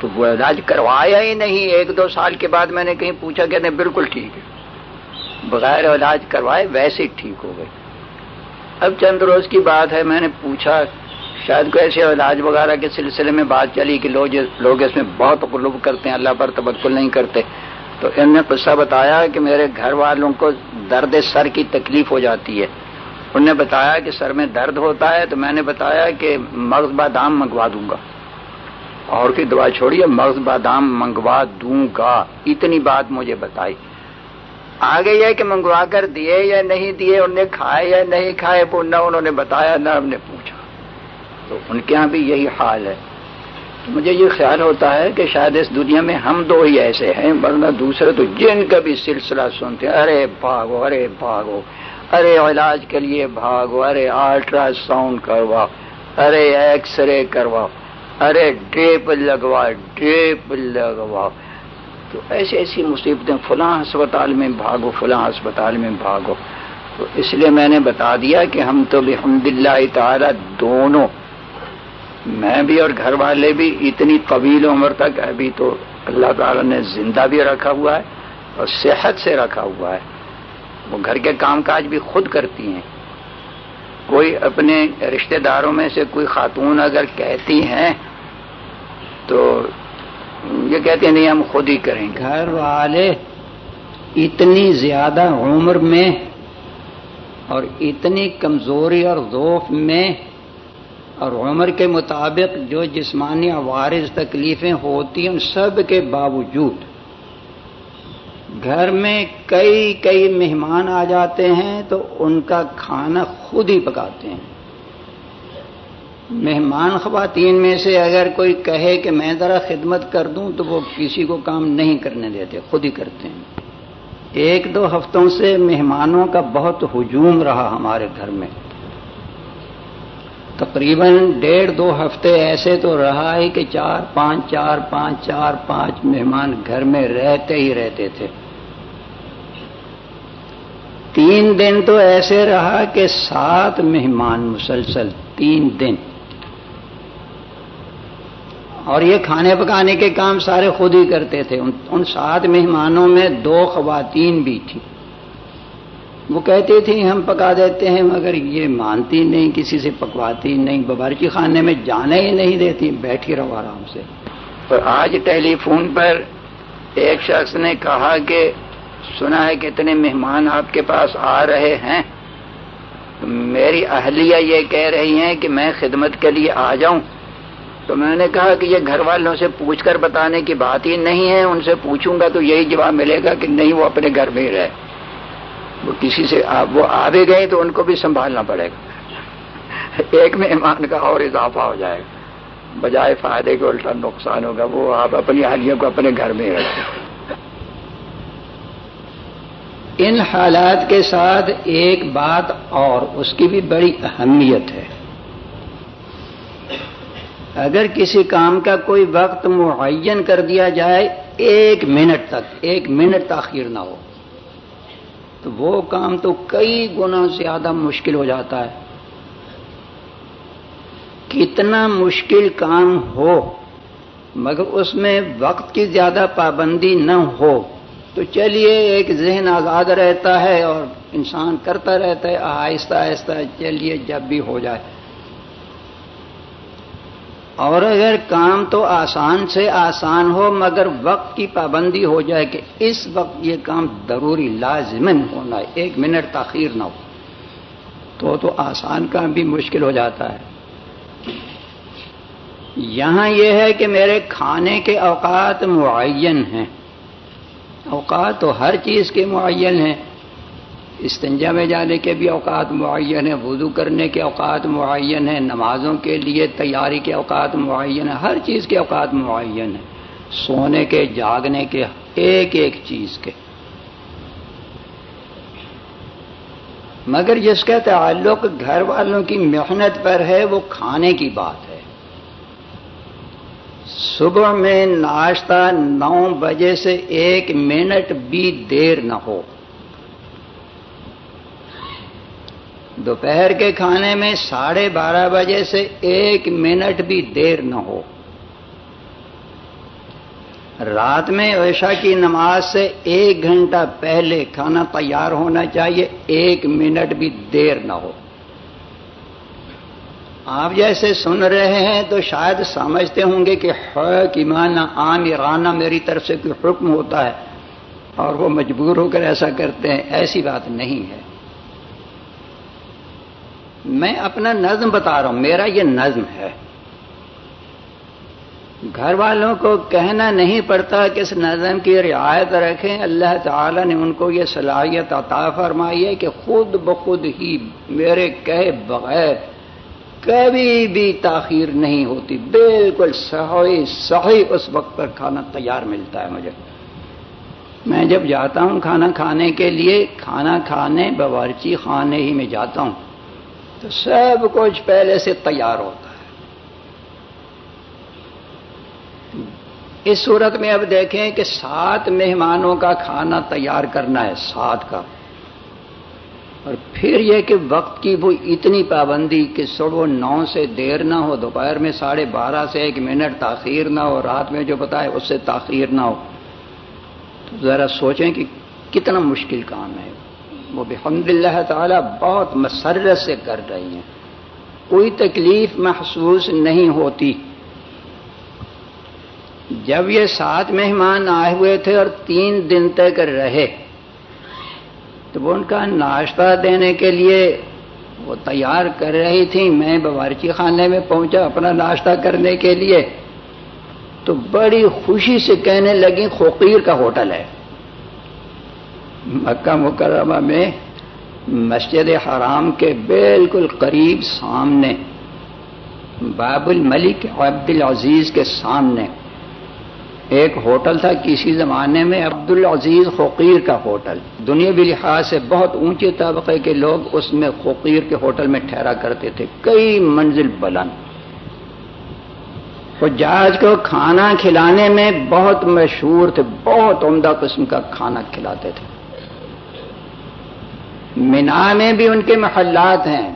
تو وہ علاج کروایا ہی نہیں۔ ایک دو سال کے بعد میں نے کہیں پوچھا کہتے ہیں بالکل ٹھیک ہے۔ بغیر علاج کروائے ویسے ٹھیک ہو گئے۔ اب چند روز کی بات ہے، میں نے پوچھا، شاید کوئی ایسے علاج وغیرہ کے سلسلے میں بات چلی کہ لوگ اس میں بہت قلوب کرتے ہیں، اللہ پر تبکل نہیں کرتے۔ تو ان نے قصہ بتایا کہ میرے گھر والوں کو درد سر کی تکلیف ہو جاتی ہے۔ انہوں نے بتایا کہ سر میں درد ہوتا ہے تو میں نے بتایا کہ مغز بادام منگوا دوں گا۔ اور کی دعا چھوڑیے مغز بادام منگوا دوں گا۔ اتنی بات مجھے بتائی۔ آگے یہ کہ منگوا کر دیے یا نہیں دیے، انہوں نے کھائے یا نہیں کھائے نہ انہوں نے بتایا، نہ ہم نے پوچھا۔ تو ان کے یہاں بھی یہی حال ہے۔ مجھے یہ خیال ہوتا ہے کہ شاید اس دنیا میں ہم دو ہی ایسے ہیں، ورنہ دوسرے تو جن کا بھی سلسلہ سنتے ہیں۔ ارے بھاگو ارے بھاگو۔ ارے علاج کے لیے بھاگو، ارے الٹرا ساؤنڈ کرواؤ، ارے ایکس رے کرواؤ، ارے ڈیپ لگوا ڈیپ لگواؤ۔ تو ایسی ایسی مصیبتیں، فلاں ہسپتال میں بھاگو، فلاں ہسپتال میں بھاگو۔ تو اس لیے میں نے بتا دیا کہ ہم تو الحمد للہ تعالیٰ دونوں، میں بھی اور گھر والے بھی اتنی طویل عمر تک ابھی تو اللہ تعالیٰ نے زندہ بھی رکھا ہوا ہے اور صحت سے رکھا ہوا ہے۔ وہ گھر کے کام کاج بھی خود کرتی ہیں۔ کوئی اپنے رشتہ داروں میں سے کوئی خاتون اگر کہتی ہیں تو یہ کہتے ہیں، نہیں، ہم خود ہی کریں گے۔ گھر والے اتنی زیادہ عمر میں اور اتنی کمزوری اور ذوف میں اور عمر کے مطابق جو جسمانی وارث تکلیفیں ہوتی ہیں، ان سب کے باوجود گھر میں کئی کئی مہمان آ جاتے ہیں تو ان کا کھانا خود ہی پکاتے ہیں۔ مہمان خواتین میں سے اگر کوئی کہے کہ میں ذرا خدمت کر دوں تو وہ کسی کو کام نہیں کرنے دیتے، خود ہی کرتے ہیں۔ ایک دو ہفتوں سے مہمانوں کا بہت ہجوم رہا ہمارے گھر میں۔ تقریباً ڈیڑھ دو ہفتے ایسے تو رہا ہے کہ چار پانچ چار پانچ چار پانچ مہمان گھر میں رہتے ہی رہتے تھے۔ تین دن تو ایسے رہا کہ سات مہمان مسلسل، تین دن۔ اور یہ کھانے پکانے کے کام سارے خود ہی کرتے تھے۔ ان سات مہمانوں میں دو خواتین بھی تھیں۔ وہ کہتی تھی ہم پکا دیتے ہیں، مگر یہ مانتی نہیں، کسی سے پکواتی نہیں۔ ببارچی خانے میں جانے ہی نہیں دیتی، بیٹھی رہو آرام سے۔ آج ٹیلی فون پر ایک شخص نے کہا کہ سنا ہے کتنے مہمان آپ کے پاس آ رہے ہیں۔ میری اہلیہ یہ کہہ رہی ہیں کہ میں خدمت کے لیے آ جاؤں۔ تو میں نے کہا کہ یہ گھر والوں سے پوچھ کر بتانے کی بات ہی نہیں ہے، ان سے پوچھوں گا تو یہی جواب ملے گا کہ نہیں، وہ اپنے گھر میں ہی رہے۔ وہ کسی سے وہ آ بھی گئے تو ان کو بھی سنبھالنا پڑے گا۔ ایک مہمان کا اور اضافہ ہو جائے۔ گا بجائے فائدے کے الٹا نقصان ہوگا، وہ آپ اپنی اہلیوں کو اپنے گھر میں ہی رکھیں۔ ان حالات کے ساتھ ایک بات اور، اس کی بھی بڑی اہمیت ہے۔ اگر کسی کام کا کوئی وقت معین کر دیا جائے، ایک منٹ تک، ایک منٹ تاخیر نہ ہو، تو وہ کام تو کئی گنا زیادہ مشکل ہو جاتا ہے۔ کتنا مشکل کام ہو، مگر اس میں وقت کی زیادہ پابندی نہ ہو۔ تو چلیے، ایک ذہن آزاد رہتا ہے اور انسان کرتا رہتا ہے، آہستہ آہستہ چلیے، جب بھی ہو جائے۔ اور اگر کام تو آسان سے آسان ہو، مگر وقت کی پابندی ہو جائے کہ اس وقت یہ کام ضروری لازمن ہونا ہے، ایک منٹ تاخیر نہ ہو، تو تو آسان کام بھی مشکل ہو جاتا ہے۔ یہاں یہ ہے کہ میرے کھانے کے اوقات معین ہیں۔ اوقات تو ہر چیز کے معین ہیں۔ استنجا میں جانے کے بھی اوقات معین ہیں، وضو کرنے کے اوقات معین ہیں، نمازوں کے لیے تیاری کے اوقات معین ہیں، ہر چیز کے اوقات معین ہیں۔ سونے کے، جاگنے کے، ایک ایک چیز کے۔ مگر جس کا تعلق گھر والوں کی محنت پر ہے، وہ کھانے کی بات ہے۔ صبح میں ناشتہ نو بجے سے ایک منٹ بھی دیر نہ ہو۔ دوپہر کے کھانے میں ساڑھے بارہ بجے سے ایک منٹ بھی دیر نہ ہو۔ رات میں عشاء کی نماز سے ایک گھنٹہ پہلے کھانا تیار ہونا چاہیے، ایک منٹ بھی دیر نہ ہو۔ آپ جیسے سن رہے ہیں تو شاید سمجھتے ہوں گے کہ ایمان عام ایرانہ میری طرف سے کوئی حکم ہوتا ہے اور وہ مجبور ہو کر ایسا کرتے ہیں، ایسی بات نہیں ہے۔ میں اپنا نظم بتا رہا ہوں، میرا یہ نظم ہے۔ گھر والوں کو کہنا نہیں پڑتا کہ اس نظم کی رعایت رکھیں، اللہ تعالی نے ان کو یہ صلاحیت عطا فرمائی ہے کہ خود بخود ہی میرے کہے بغیر کبھی بھی تاخیر نہیں ہوتی۔ بالکل صحیح صحیح اس وقت پر کھانا تیار ملتا ہے مجھے۔ میں جب جاتا ہوں کھانا کھانے کے لیے، کھانا کھانے، باورچی خانے ہی میں جاتا ہوں، تو سب کچھ پہلے سے تیار ہوتا ہے۔ اس صورت میں اب دیکھیں کہ سات مہمانوں کا کھانا تیار کرنا ہے، سات کا۔ اور پھر یہ کہ وقت کی وہ اتنی پابندی کہ صبح نو سے دیر نہ ہو، دوپہر میں ساڑھے بارہ سے ایک منٹ تاخیر نہ ہو، رات میں جو پتا ہے اس سے تاخیر نہ ہو۔ تو ذرا سوچیں کہ کتنا مشکل کام ہے۔ وہ بحمد اللہ تعالی بہت مسرت سے کر رہی ہیں۔ کوئی تکلیف محسوس نہیں ہوتی۔ جب یہ سات مہمان آئے ہوئے تھے اور تین دن تک رہے تو وہ ان کا ناشتہ دینے کے لیے وہ تیار کر رہی تھی۔ میں باورچی خانے میں پہنچا اپنا ناشتہ کرنے کے لیے۔ تو بڑی خوشی سے کہنے لگی خوقیر کا ہوٹل ہے۔ مکہ مکرمہ میں مسجد حرام کے بالکل قریب سامنے، باب الملک عبد العزیز کے سامنے۔ ایک ہوٹل تھا کسی زمانے میں عبد العزیز فقیر کا ہوٹل۔ دنیا بھی لحاظ سے بہت اونچے طبقے کے لوگ اس میں فقیر کے ہوٹل میں ٹھہرا کرتے تھے۔ کئی منزل بلند۔ حجاج کو کھانا کھلانے میں بہت مشہور تھے، بہت عمدہ قسم کا کھانا کھلاتے تھے۔ مینا میں بھی ان کے محلات ہیں۔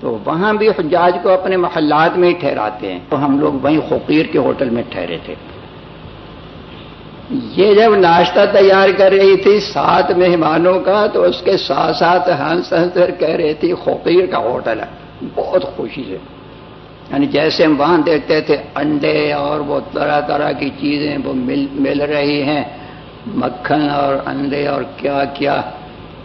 تو وہاں بھی حجاج کو اپنے محلات میں ہی ٹھہراتے ہیں۔ تو ہم لوگ وہیں فقیر کے ہوٹل میں ٹھہرے تھے۔ یہ جب ناشتہ تیار کر رہی تھی سات مہمانوں کا، تو اس کے ساتھ ساتھ ہنس ہنس کر کہہ رہی تھی فقیر کا ہوٹل ہے۔ بہت خوشی سے۔ یعنی جیسے ہم وہاں دیکھتے تھے، انڈے اور وہ طرح طرح کی چیزیں وہ مل مل رہی ہیں۔ مکھن اور انڈے اور کیا کیا۔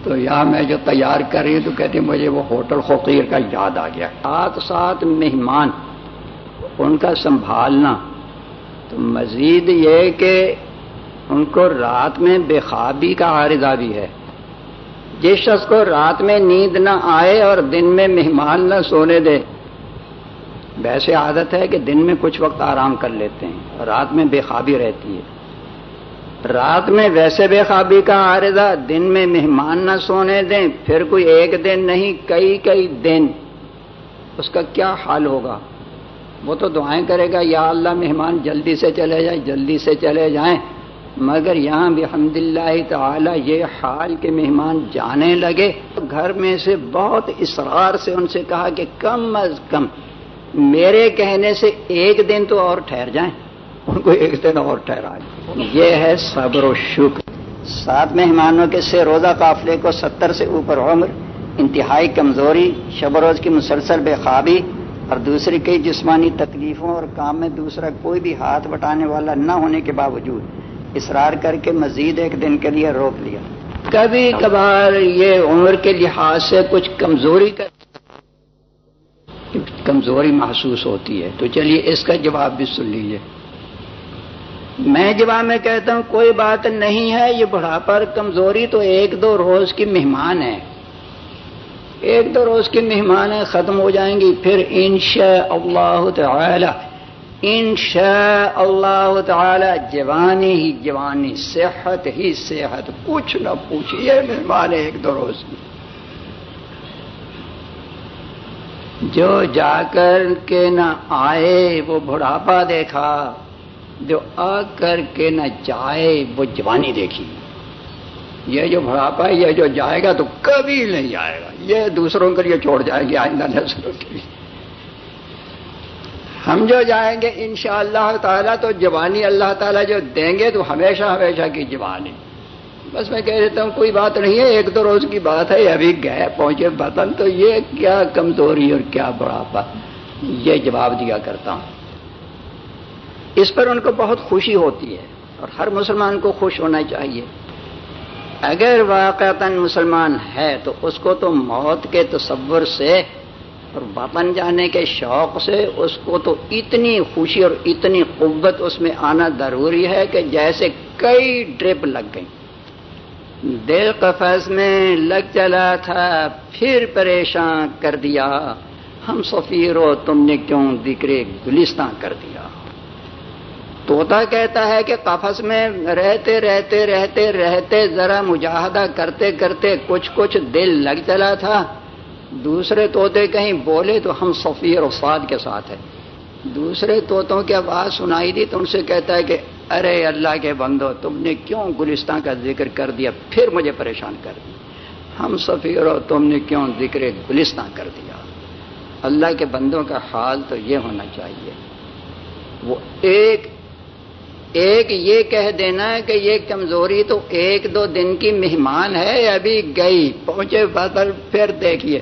تو یہاں میں جو تیار کر رہی ہوں، تو کہتی مجھے وہ ہوٹل فقیر کا یاد آ گیا۔ سات سات مہمان، ان کا سنبھالنا۔ تو مزید یہ کہ ان کو رات میں بے خوابی کا عارضہ بھی ہے۔ جس شخص کو رات میں نیند نہ آئے اور دن میں مہمان نہ سونے دے، ویسے عادت ہے کہ دن میں کچھ وقت آرام کر لیتے ہیں رات میں بے خوابی رہتی ہے۔ رات میں ویسے بے خوابی کا عارضہ دن میں مہمان نہ سونے دیں، پھر کوئی ایک دن نہیں، کئی کئی دن۔ اس کا کیا حال ہوگا؟ وہ تو دعائیں کرے گا، یا اللہ مہمان جلدی سے چلے جائیں، جلدی سے چلے جائیں۔ مگر یہاں بھی الحمد اللہ تعالی یہ حال کے مہمان جانے لگے۔ گھر میں سے بہت اصرار سے ان سے کہا کہ کم از کم میرے کہنے سے ایک دن تو اور ٹھہر جائیں۔ ان کو ایک دن اور ٹھہرا۔ یہ ہے صبر و شکر۔ سات مہمانوں کے سے روزہ قافلے کو ستر سے اوپر عمر انتہائی کمزوری شب و روز کی مسلسل بے خوابی اور دوسری کئی جسمانی تکلیفوں اور کام میں دوسرا کوئی بھی ہاتھ بٹانے والا نہ ہونے کے باوجود اصرار کر کے مزید ایک دن کے لیے روک لیا۔ کبھی کبھار یہ عمر کے لحاظ سے کچھ کمزوری کا کمزوری محسوس ہوتی ہے۔ تو چلیے اس کا جواب بھی سن لیجیے میں جواب میں کہتا ہوں کوئی بات نہیں ہے یہ بڑھاپا کمزوری تو ایک دو روز کی مہمان ہے۔ ایک دو روز کی مہمان ہے ختم ہو جائیں گی پھر انشاء اللہ تعالی انشاء اللہ تعالی جوانی ہی جوانی، صحت ہی صحت، کچھ نہ پوچھیے مہمان ایک دو روز۔ جو جا کر کے نہ آئے، وہ بڑھاپا دیکھا، جو آ کر کے نہ جائے، وہ جوانی دیکھی۔ یہ جو بڑھاپا، یہ جو جائے گا تو کبھی نہیں جائے گا۔ یہ دوسروں کے لیے چھوڑ جائے گی آئندہ نسلوں کے لیے۔ ہم جو جائیں گے ان شاء اللہ تعالیٰ، تو جوانی اللہ تعالیٰ جو دیں گے تو ہمیشہ ہمیشہ کی جوانی۔ بس میں کہہ دیتا ہوں، کوئی بات نہیں ہے، ایک دو روز کی بات ہے ابھی گئے پہنچے بتن تو یہ کیا کمزوری اور کیا بڑھاپا؟ یہ جواب دیا کرتا ہوں۔ اس پر ان کو بہت خوشی ہوتی ہے اور ہر مسلمان کو خوش ہونا چاہیے۔ اگر واقع مسلمان ہے تو اس کو تو موت کے تصور سے اور وطن جانے کے شوق سے اس کو تو اتنی خوشی اور اتنی قوت اس میں آنا ضروری ہے کہ جیسے کئی ڈرپ لگ گئی دل قفض میں لگ چلا تھا، پھر پریشان کر دیا۔ ہم سفیرو، تم نے کیوں ذکر گلستان کر دیا؟ توتا کہتا ہے کہ قفص میں رہتے رہتے رہتے رہتے، ذرا مجاہدہ کرتے کرتے کچھ کچھ دل لگ چلا تھا۔ دوسرے طوطے کہیں بولے تو ہم سفیر اور کے ساتھ ہیں۔ دوسرے طوطوں کی آواز سنائی دی تو ان سے کہتا ہے کہ ارے اللہ کے بندو، تم نے کیوں گلستان کا ذکر کر دیا؟ پھر مجھے پریشان کر دیا ہم سفیر اور تم نے کیوں ذکر گلستان کر دیا؟ اللہ کے بندوں کا حال تو یہ ہونا چاہیے۔ وہ ایک ایک یہ کہہ دینا کہ یہ کمزوری تو ایک دو دن کی مہمان ہے، ابھی گئی، پہنچے بدل، پھر دیکھیے۔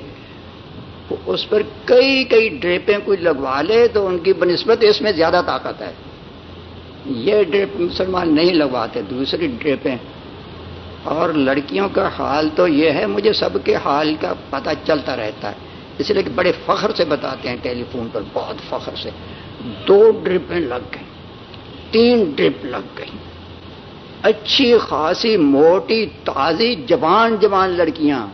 اس پر کئی کئی ڈریپیں کوئی لگوا لے تو ان کی بنسبت اس میں زیادہ طاقت ہے۔ یہ ڈریپ مسلمان نہیں لگواتے، دوسری ڈریپیں۔ اور لڑکیوں کا حال تو یہ ہے، مجھے سب کے حال کا پتہ چلتا رہتا ہے۔ اس لیے کہ بڑے فخر سے بتاتے ہیں ٹیلی فون پر، بہت فخر سے۔ دو ڈرپیں لگ گئیں، تین ڈرپ لگ گئی اچھی خاصی، موٹی، تازی، جوان جوان لڑکیاں۔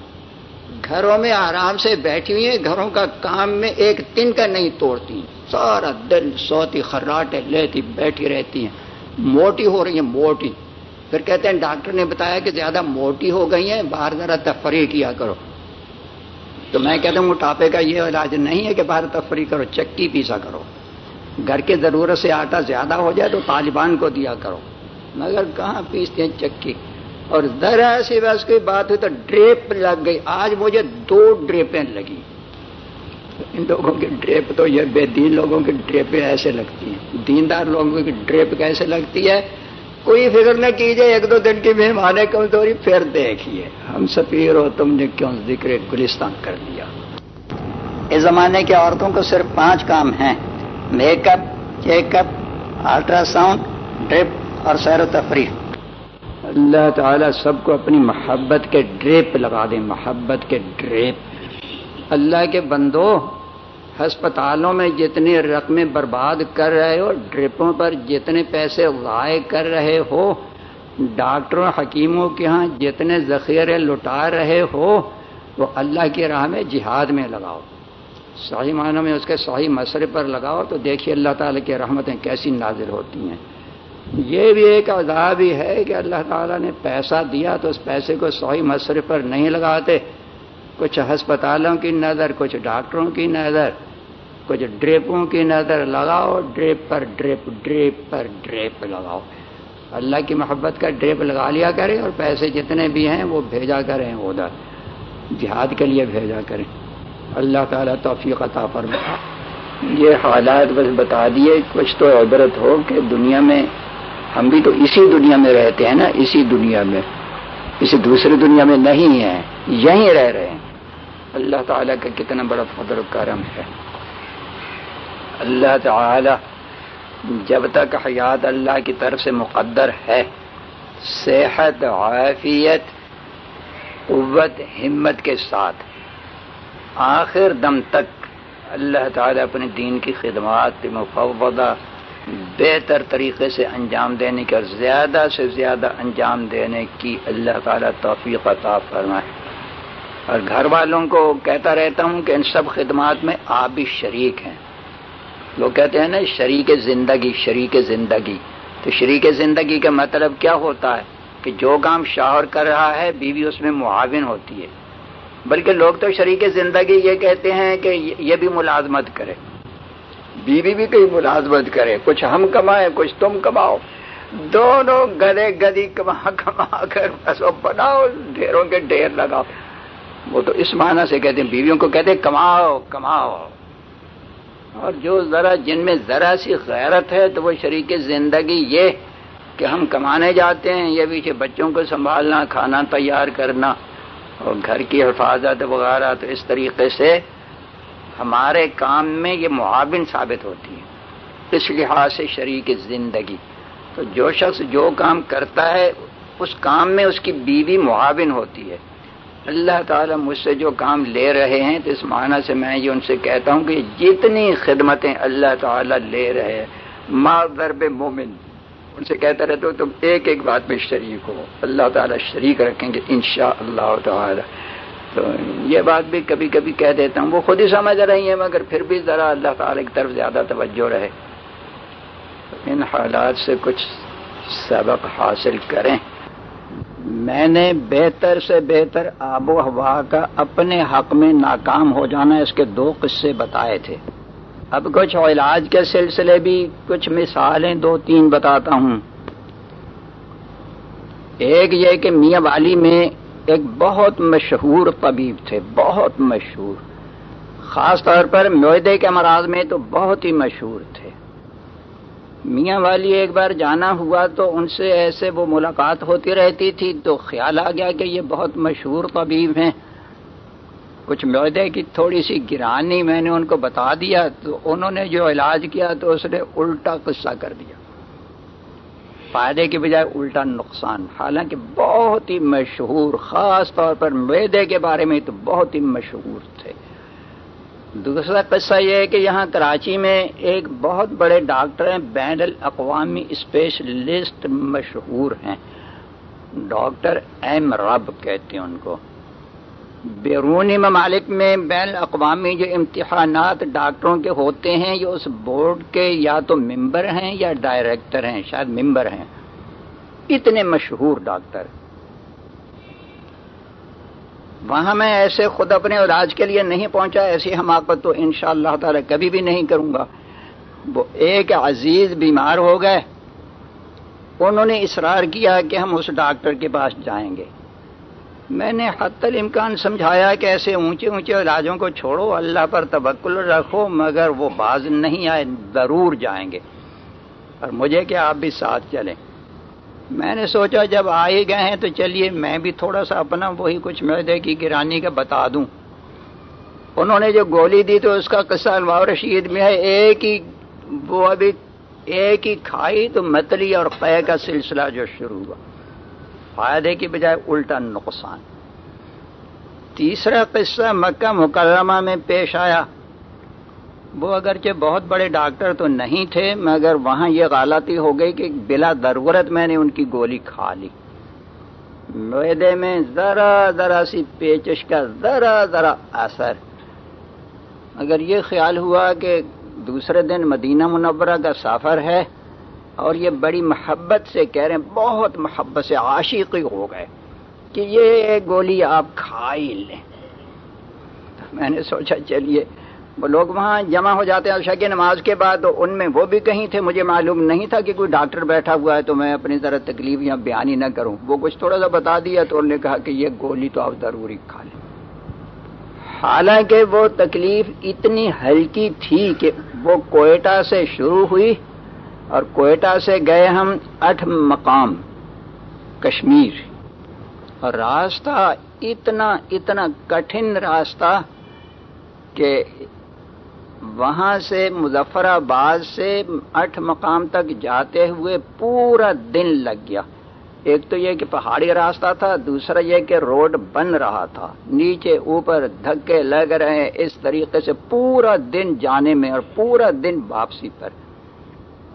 گھروں میں آرام سے بیٹھی ہوئی ہیں، گھروں کا کام میں ایک دن کا نہیں توڑتی سارا دن سوتی خراٹے لیتی بیٹھی رہتی ہیں۔ موٹی ہو رہی ہیں، موٹی۔ پھر کہتے ہیں، ڈاکٹر نے بتایا کہ زیادہ موٹی ہو گئی ہیں، باہر ذرا تفریح کیا کرو۔ تو میں کہتا ہوں، موٹاپے کا یہ علاج نہیں ہے کہ باہر تفریح کرو، چکی پیسا کرو۔ گھر کے ضرورت سے آٹا زیادہ ہو جائے تو طالبان کو دیا کرو۔ مگر کہاں پیستے ہیں چکی؟ اور ذرا سی بس کوئی بات ہوئی تو ڈریپ لگ گئی۔ آج مجھے دو ڈریپیں لگی ان لوگوں کی ڈریپ تو یہ بے دین لوگوں کی ڈریپیں ایسے لگتی ہیں۔ دیندار لوگوں کی ڈریپ کیسے لگتی ہے؟ کوئی فکر نہ کیجیے ایک دو دن کی مہمان کمزوری پھر دیکھیے۔ ہم سفیر ہو، تم نے کیوں ذکر گلستان کر دیا؟ اس زمانے کی عورتوں کو صرف پانچ کام ہیں۔ Makeup, checkup, ultrasound drip اور سیر و تفریح۔ اللہ تعالیٰ سب کو اپنی محبت کے ڈریپ لگا دیں محبت کے ڈریپ۔ اللہ کے بندو، ہسپتالوں میں جتنی رقمیں برباد کر رہے ہو ڈرپوں پر جتنے پیسے ضائع کر رہے ہو، ڈاکٹروں، حکیموں کے ہاں جتنے ذخیرے لٹا رہے ہو، وہ اللہ کی راہ میں جہاد میں لگاؤ۔ صحیح معنوں میں اس کے صحیح مسئلے پر لگاؤ تو دیکھیے اللہ تعالیٰ کی رحمتیں کیسی نازل ہوتی ہیں۔ یہ بھی ایک عذاب ہی ہے کہ اللہ تعالیٰ نے پیسہ دیا تو اس پیسے کو صحیح مصرف پر نہیں لگاتے۔ کچھ ہسپتالوں کی نظر، کچھ ڈاکٹروں کی نظر، کچھ ڈریپوں کی نظر لگاؤ، ڈریپ پر ڈریپ ڈریپ پر ڈریپ لگاؤ۔ اللہ کی محبت کا ڈریپ لگا لیا کریں اور پیسے جتنے بھی ہیں وہ بھیجا کریں ادھر۔ جہاد کے لیے بھیجا کریں۔ اللہ تعالیٰ توفیق عطا فرما یہ حالات بس بتا دیے، کچھ تو عبرت ہو کہ دنیا میں ہم بھی تو اسی دنیا میں رہتے ہیں نا، اسی دنیا میں۔ کسی دوسری دنیا میں نہیں ہیں، یہیں رہ رہے ہیں۔ اللہ تعالیٰ کا کتنا بڑا فضل و کرم ہے۔ اللہ تعالی جب تک حیات اللہ کی طرف سے مقدر ہے، صحت، عافیت، قوت، ہمت کے ساتھ آخر دم تک اللہ تعالیٰ اپنے دین کی خدمات مفوضہ بہتر طریقے سے انجام دینے کی اور زیادہ سے زیادہ انجام دینے کی اللہ تعالیٰ توفیق عطا فرمائے۔ اور گھر والوں کو کہتا رہتا ہوں کہ ان سب خدمات میں آپ بھی شریک ہیں۔ لوگ کہتے ہیں نا شریک زندگی شریک زندگی۔ تو شریک زندگی کا مطلب کیا ہوتا ہے؟ کہ جو کام شاہر کر رہا ہے، بیوی اس میں معاون ہوتی ہے۔ بلکہ لوگ تو شریک زندگی یہ کہتے ہیں کہ یہ بھی ملازمت کرے۔ بیوی بھی کہیں ملازمت کرے کچھ ہم کمائیں، کچھ تم کماؤ۔ دونوں گدے گدی کما کما کر بس بناؤ، ڈھیروں کے ڈھیر لگاؤ۔ وہ تو اس معنی سے کہتے ہیں، بیویوں کو کہتے ہیں، کماؤ کماؤ۔ اور جو ذرا جن میں ذرا سی غیرت ہے تو وہ شریک زندگی یہ کہ ہم کمانے جاتے ہیں، یہ پیچھے بچوں کو سنبھالنا، کھانا تیار کرنا اور گھر کی حفاظت وغیرہ تو اس طریقے سے ہمارے کام میں یہ معاون ثابت ہوتی ہے اس لحاظ سے شریک زندگی۔ تو جو شخص جو کام کرتا ہے، اس کام میں اس کی بیوی معاون ہوتی ہے۔ اللہ تعالیٰ مجھ سے جو کام لے رہے ہیں، تو اس معنی سے میں یہ ان سے کہتا ہوں کہ جتنی خدمتیں اللہ تعالیٰ لے رہے ہیں۔ ماں ضرب مومن۔ ان سے کہتا رہتا ہوں، تم ایک ایک بات میں شریک ہو۔ اللہ تعالیٰ شریک رکھیں گے انشاء اللہ تعالیٰ۔ تو یہ بات بھی کبھی کبھی کہہ دیتا ہوں۔ وہ خود ہی سمجھ رہی ہیں، مگر پھر بھی ذرا اللہ تعالیٰ کی طرف زیادہ توجہ رہے۔ ان حالات سے کچھ سبق حاصل کریں۔ میں نے بہتر سے بہتر آب و ہوا کا اپنے حق میں ناکام ہو جانا اس کے دو قصے بتائے تھے۔ اب کچھ علاج کے سلسلے بھی کچھ مثالیں دو تین بتاتا ہوں۔ ایک یہ کہ میاں والی میں ایک بہت مشہور طبیب تھے، بہت مشہور۔ خاص طور پر معدے کے امراض میں تو بہت ہی مشہور تھے۔ میاں والی ایک بار جانا ہوا تو ان سے ایسے وہ ملاقات ہوتی رہتی تھی تو خیال آ گیا کہ یہ بہت مشہور طبیب ہیں۔ کچھ معدے کی تھوڑی سی گرانی میں نے ان کو بتا دیا تو انہوں نے جو علاج کیا تو اس نے الٹا قصہ کر دیا۔ فائدے کی بجائے الٹا نقصان۔ حالانکہ بہت ہی مشہور، خاص طور پر میدے کے بارے میں تو بہت ہی مشہور تھے۔ دوسرا قصہ یہ ہے کہ یہاں کراچی میں ایک بہت بڑے ڈاکٹر ہیں، بین الاقوامی اسپیشلسٹ مشہور ہیں۔ ڈاکٹر ایم رب کہتے ہیں ان کو۔ بیرونی ممالک میں بین الاقوامی جو امتحانات ڈاکٹروں کے ہوتے ہیں، یہ اس بورڈ کے یا تو ممبر ہیں یا ڈائریکٹر ہیں، شاید ممبر ہیں۔ اتنے مشہور ڈاکٹر۔ وہاں میں ایسے خود اپنے علاج کے لیے نہیں پہنچا، ایسی حماقت تو ان شاء اللہ تعالی کبھی بھی نہیں کروں گا۔ وہ ایک عزیز بیمار ہو گئے۔ انہوں نے اصرار کیا کہ ہم اس ڈاکٹر کے پاس جائیں گے۔ میں نے حت الامکان سمجھایا کہ ایسے اونچے اونچے علاجوں کو چھوڑو، اللہ پر تبکل رکھو، مگر وہ باز نہیں آئے، ضرور جائیں گے۔ اور مجھے کہ آپ بھی ساتھ چلیں۔ میں نے سوچا جب آ ہی گئے ہیں تو چلیے، میں بھی تھوڑا سا اپنا وہی کچھ معدے کی گرانی کا بتا دوں۔ انہوں نے جو گولی دی تو اس کا قصہ انواع رشید میں ہے۔ ایک ہی، وہ ابھی ایک ہی کھائی تو متلی اور قے کا سلسلہ جو شروع ہوا۔ فائدے کی بجائے الٹا نقصان۔ تیسرا قصہ مکہ مکرمہ میں پیش آیا۔ وہ اگرچہ بہت بڑے ڈاکٹر تو نہیں تھے، مگر وہاں یہ غالتی ہو گئی کہ بلا ضرورت میں نے ان کی گولی کھا لی۔ معدے میں ذرا ذرا سی پیچش کا ذرا ذرا اثر۔ اگر یہ خیال ہوا کہ دوسرے دن مدینہ منورہ کا سفر ہے اور یہ بڑی محبت سے کہہ رہے ہیں، بہت محبت سے عاشقی ہو گئے کہ یہ گولی آپ کھا ہی لیں۔ میں نے سوچا، چلیے وہ لوگ وہاں جمع ہو جاتے ہیں عشاء کی نماز کے بعد، ان میں وہ بھی کہیں تھے، مجھے معلوم نہیں تھا کہ کوئی ڈاکٹر بیٹھا ہوا ہے، تو میں اپنی طرح تکلیف یا بیان ہی نہ کروں۔ وہ کچھ تھوڑا سا بتا دیا تو انہوں نے کہا کہ یہ گولی تو آپ ضروری کھا لیں۔ حالانکہ وہ تکلیف اتنی ہلکی تھی کہ وہ کوئٹہ سے شروع ہوئی۔ اور کوئٹہ سے گئے ہم اٹھ مقام، کشمیر۔ اور راستہ اتنا اتنا کٹھن راستہ کہ وہاں سے مظفر آباد سے اٹھ مقام تک جاتے ہوئے پورا دن لگ گیا۔ ایک تو یہ کہ پہاڑی راستہ تھا، دوسرا یہ کہ روڈ بن رہا تھا۔ نیچے اوپر دھکے لگ رہے ہیں، اس طریقے سے پورا دن جانے میں اور پورا دن واپسی پر۔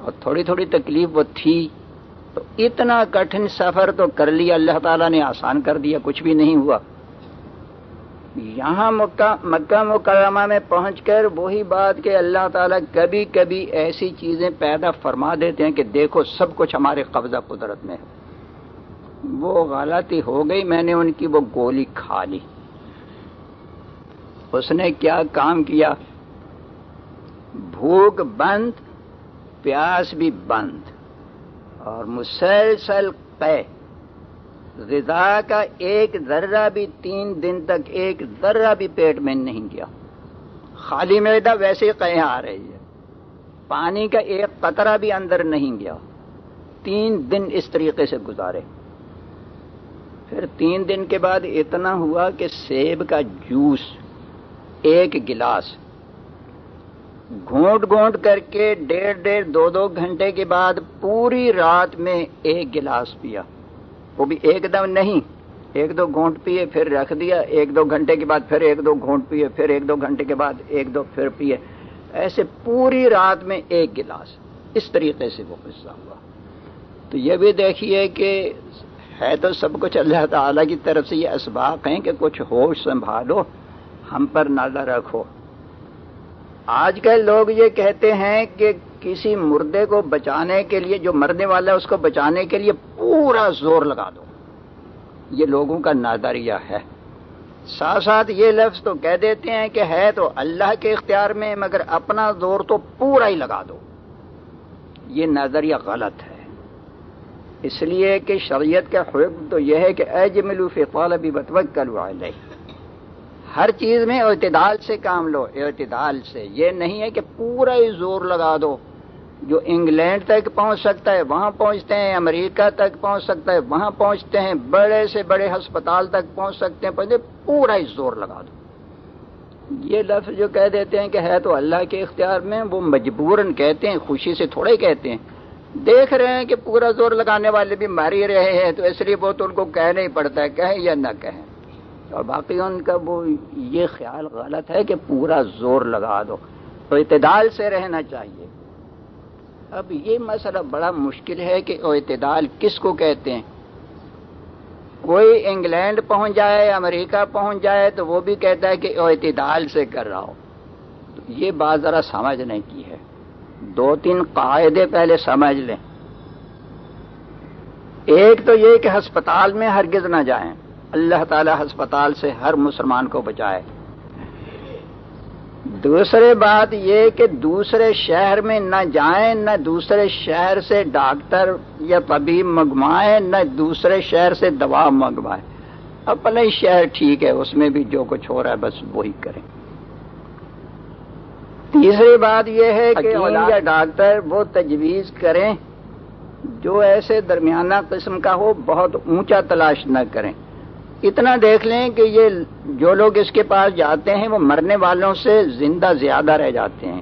اور تھوڑی تھوڑی تکلیف وہ تھی، تو اتنا کٹھن سفر تو کر لیا، اللہ تعالیٰ نے آسان کر دیا، کچھ بھی نہیں ہوا۔ یہاں مکہ مکہ مکرمہ میں پہنچ کر وہی بات کہ اللہ تعالیٰ کبھی کبھی ایسی چیزیں پیدا فرما دیتے ہیں کہ دیکھو سب کچھ ہمارے قبضہ قدرت میں ہے۔ وہ غلطی ہو گئی، میں نے ان کی وہ گولی کھا لی۔ اس نے کیا کام کیا؟ بھوک بند پیاس بھی بند اور مسلسل قے۔ غذا کا ایک ذرہ بھی تین دن تک ایک ذرہ بھی پیٹ میں نہیں گیا۔ خالی میدا ویسے ہی قے آ رہی ہے۔ پانی کا ایک قطرہ بھی اندر نہیں گیا۔ تین دن اس طریقے سے گزارے۔ پھر تین دن کے بعد اتنا ہوا کہ سیب کا جوس ایک گلاس گھونٹ گھونٹ کر کے ڈیڑھ ڈیڑھ دو دو گھنٹے کے بعد پوری رات میں ایک گلاس پیا۔ وہ بھی ایک دم نہیں۔ ایک دو گھونٹ پیے، پھر رکھ دیا۔ ایک دو گھنٹے کے بعد پھر ایک دو گھونٹ پیے، پھر ایک دو گھنٹے کے بعد ایک دو پھر پیے۔ ایسے پوری رات میں ایک گلاس۔ اس طریقے سے وہ قصہ ہوا۔ تو یہ بھی دیکھیے کہ ہے تو سب کچھ اللہ تعالی کی طرف سے یہ اسباق ہیں کہ کچھ ہوش سنبھالو، ہم پر نظر رکھو۔ آج کل لوگ یہ کہتے ہیں کہ کسی مردے کو بچانے کے لیے، جو مرنے والا ہے، اس کو بچانے کے لیے پورا زور لگا دو۔ یہ لوگوں کا نظریہ ہے۔ ساتھ ساتھ یہ لفظ تو کہہ دیتے ہیں کہ ہے تو اللہ کے اختیار میں، مگر اپنا زور تو پورا ہی لگا دو۔ یہ نظریہ غلط ہے۔ اس لیے کہ شریعت کا حکم تو یہ ہے کہ اے جملو فقال بھی بتوک ہر چیز میں اعتدال سے کام لو، اعتدال سے۔ یہ نہیں ہے کہ پورا ہی زور لگا دو۔ جو انگلینڈ تک پہنچ سکتا ہے، وہاں پہنچتے ہیں، امریکہ تک پہنچ سکتا ہے، وہاں پہنچتے ہیں، بڑے سے بڑے ہسپتال تک پہنچ سکتے ہیں پہلے پورا ہی زور لگا دو۔ یہ لفظ جو کہہ دیتے ہیں کہ ہے تو اللہ کے اختیار میں، وہ مجبوراً کہتے ہیں، خوشی سے تھوڑے کہتے ہیں۔ دیکھ رہے ہیں کہ پورا زور لگانے والے بھی مار ہی رہے ہیں، تو اس لیے وہ تو ان کو کہنا ہی پڑتا ہے کہیں یا نہ کہیں۔ اور باقی ان کا وہ یہ خیال غلط ہے کہ پورا زور لگا دو۔ تو اعتدال سے رہنا چاہیے۔ اب یہ مسئلہ بڑا مشکل ہے کہ اعتدال کس کو کہتے ہیں؟ کوئی انگلینڈ پہنچ جائے، امریکہ پہنچ جائے تو وہ بھی کہتا ہے کہ اعتدال سے کر رہا ہو۔ تو یہ بات ذرا سمجھنے کی ہے۔ دو تین قاعدے پہلے سمجھ لیں۔ ایک تو یہ کہ ہسپتال میں ہرگز نہ جائیں۔ اللہ تعالی ہسپتال سے ہر مسلمان کو بچائے۔ دوسرے بات یہ کہ دوسرے شہر میں نہ جائیں نہ دوسرے شہر سے ڈاکٹر یا طبیب منگوائیں نہ دوسرے شہر سے دوا منگوائیں۔ اپنا ہی شہر ٹھیک ہے اس میں بھی جو کچھ ہو رہا ہے بس وہی کریں۔ تیسری بات یہ ہے کہ یا ڈاکٹر وہ تجویز کریں جو ایسے درمیانہ قسم کا ہو بہت اونچا تلاش نہ کریں۔ اتنا دیکھ لیں کہ یہ جو لوگ اس کے پاس جاتے ہیں وہ مرنے والوں سے زندہ زیادہ رہ جاتے ہیں۔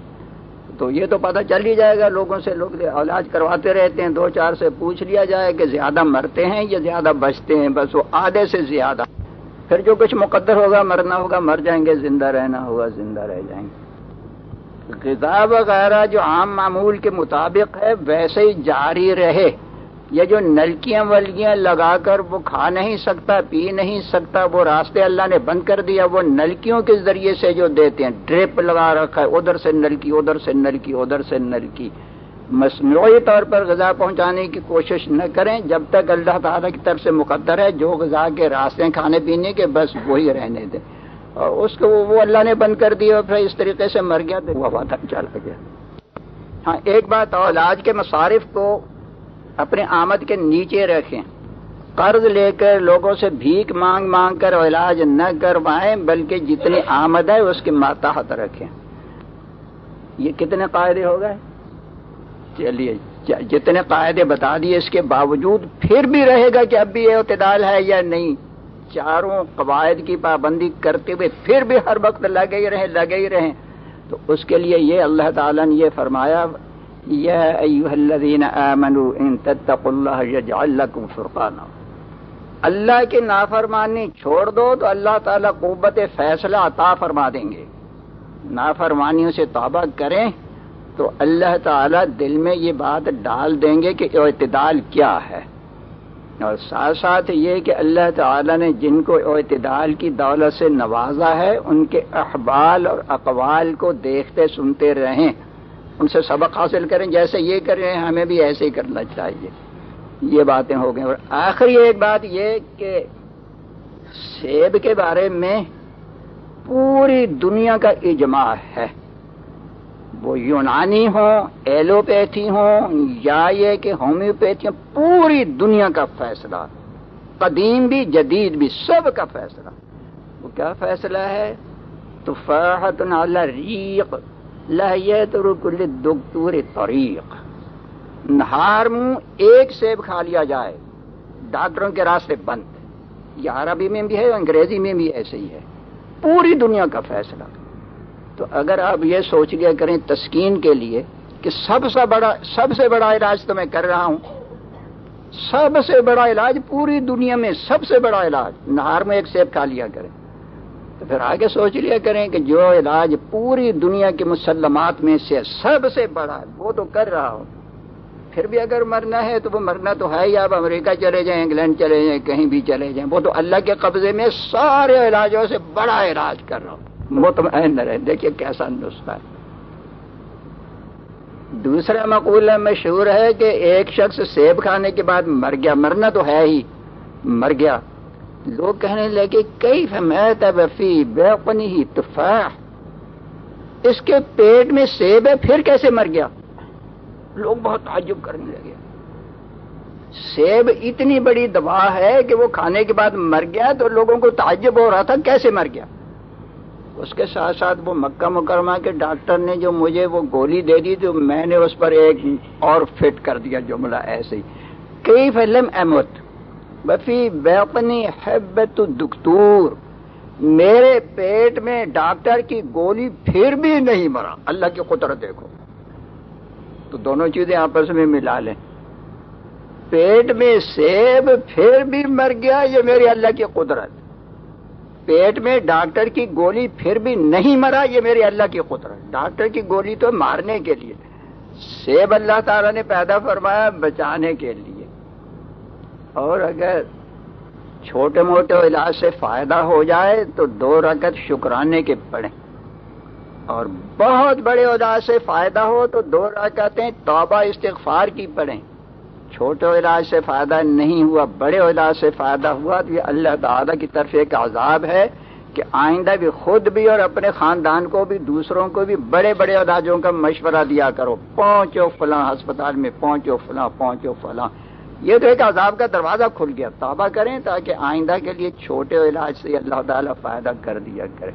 تو یہ تو پتہ چل ہی جائے گا لوگوں سے، لوگ علاج کرواتے رہتے ہیں، دو چار سے پوچھ لیا جائے کہ زیادہ مرتے ہیں یا زیادہ بچتے ہیں؟ بس وہ آدھے سے زیادہ۔ پھر جو کچھ مقدر ہوگا، مرنا ہوگا، مر جائیں گے، زندہ رہنا ہوگا، زندہ رہ جائیں گے۔ غذا وغیرہ جو عام معمول کے مطابق ہے، ویسے ہی جاری رہے۔ یہ جو نلکیاں ولگیاں لگا کر وہ کھا نہیں سکتا، پی نہیں سکتا، وہ راستے اللہ نے بند کر دیا، وہ نلکیوں کے ذریعے سے جو دیتے ہیں ڈرپ لگا رکھا ہے، ادھر سے نلکی، ادھر سے نلکی، ادھر سے نلکی۔ مصنوعی طور پر غذا پہنچانے کی کوشش نہ کریں، جب تک اللہ تعالیٰ کی طرف سے مقدر ہے، جو غذا کے راستے کھانے پینے کے بس وہی رہنے دیں۔ اور اس کو وہ اللہ نے بند کر دیا اور پھر اس طریقے سے مر گیا، تو وہ وعدہ چلا گیا ہاں ایک بات علاج کے مصارف کو اپنے آمد کے نیچے رکھیں۔ قرض لے کر لوگوں سے بھیک مانگ مانگ کر علاج نہ کروائیں، بلکہ جتنی آمد ہے اس کے ماتحت رکھیں۔ یہ کتنے قاعدے ہو گئے؟ چلیے جتنے قاعدے بتا دیے، اس کے باوجود پھر بھی رہے گا کہ اب بھی یہ اعتدال ہے یا نہیں۔ چاروں قواعد کی پابندی کرتے ہوئے پھر بھی ہر وقت لگے ہی رہیں، لگے ہی رہیں۔ تو اس کے لیے یہ اللہ تعالیٰ نے یہ فرمایا يا أيها الذين آمنوا إن تتقوا الله يجعل لكم فرقانا. اللہ کی نافرمانی چھوڑ دو تو اللہ تعالیٰ قوت فیصلہ عطا فرما دیں گے۔ نافرمانیوں سے توبہ کریں تو اللہ تعالیٰ دل میں یہ بات ڈال دیں گے کہ اعتدال کیا ہے۔ اور ساتھ ساتھ یہ کہ اللہ تعالیٰ نے جن کو اعتدال کی دولت سے نوازا ہے، ان کے احبال اور اقوال کو دیکھتے سنتے رہیں۔ ان سے سبق حاصل کریں، جیسے یہ کر رہے ہیں، ہمیں بھی ایسے ہی کرنا چاہیے۔ یہ باتیں ہو گئیں۔ اور آخری ایک بات یہ کہ سیب کے بارے میں پوری دنیا کا اجماع ہے۔ وہ یونانی ہوں، ایلوپیتھی ہوں، یا یہ کہ ہومیوپیتھی پوری دنیا کا فیصلہ، قدیم بھی، جدید بھی، سب کا فیصلہ۔ وہ کیا فیصلہ ہے؟ تو فاحت ریق لہیت رکل دکتور طریق۔ نہار منہ ایک سیب کھا لیا جائے۔ ڈاکٹروں کے راستے بند۔ یہ عربی میں بھی ہے، انگریزی میں بھی ایسے ہی ہے۔ پوری دنیا کا فیصلہ۔ تو اگر آپ یہ سوچ لیا کریں تسکین کے لیے کہ سب سے بڑا، سب سے بڑا علاج تو میں کر رہا ہوں۔ سب سے بڑا علاج پوری دنیا میں سب سے بڑا علاج۔ نہار میں ایک سیب کھا لیا کریں۔ تو پھر آگے سوچ لیا کریں کہ جو علاج پوری دنیا کے مسلمات میں سے سب سے بڑا ہے، وہ تو کر رہا ہوں پھر بھی اگر مرنا ہے تو وہ مرنا تو ہے ہی۔ آپ امریکہ چلے جائیں، انگلینڈ چلے جائیں، کہیں بھی چلے جائیں، وہ تو اللہ کے قبضے میں سارے علاجوں سے بڑا علاج کر رہا ہوں مطمئن رہے، دیکھیے کیسا نسخہ ہے۔ دوسرا مقول مشہور ہے کہ ایک شخص سیب کھانے کے بعد مر گیا، مرنا تو ہے ہی۔ مر گیا۔ لوگ کہنے لگے کئی فمیت وفی بے ہی تفاح؟ اس کے پیٹ میں سیب ہے، پھر کیسے مر گیا؟ لوگ بہت تعجب کرنے لگے۔ سیب اتنی بڑی دوا ہے کہ وہ کھانے کے بعد مر گیا تو لوگوں کو تعجب ہو رہا تھا کیسے مر گیا؟ اس کے ساتھ ساتھ وہ مکہ مکرمہ کے ڈاکٹر نے جو مجھے وہ گولی دے دی تو میں نے اس پر ایک اور فٹ کر دیا، جملہ ایسے ہی۔ کئی فلم احمد بفی بیپنی حبت دکتور میرے پیٹ میں ڈاکٹر کی گولی پھر بھی نہیں مرا۔ اللہ کی قدرت دیکھو۔ تو دونوں چیزیں آپس میں ملا لیں۔ پیٹ میں سیب پھر بھی مر گیا، یہ میری اللہ کی قدرت۔ پیٹ میں ڈاکٹر کی گولی پھر بھی نہیں مرا، یہ میری اللہ کی قدرت۔ ڈاکٹر کی گولی تو مارنے کے لیے۔ سیب اللہ تعالیٰ نے پیدا فرمایا بچانے کے لیے۔ اور اگر چھوٹے موٹے علاج سے فائدہ ہو جائے تو دو رکعت شکرانے کے پڑھیں۔ اور بہت بڑے علاج سے فائدہ ہو تو دو رکعتیں توبہ استغفار کی پڑھیں۔ چھوٹے علاج سے فائدہ نہیں ہوا، بڑے علاج سے فائدہ ہوا تو یہ اللہ تعالیٰ کی طرف ایک عذاب ہے کہ آئندہ بھی خود بھی اور اپنے خاندان کو بھی، دوسروں کو بھی بڑے بڑے علاجوں کا مشورہ دیا کرو۔ پہنچو فلاں ہسپتال میں، پہنچو فلاں پہنچو فلاں۔ یہ تو ایک عذاب کا دروازہ کھل گیا۔ توبہ کریں تاکہ آئندہ کے لیے چھوٹے علاج سے اللہ تعالیٰ فائدہ کر دیا کرے۔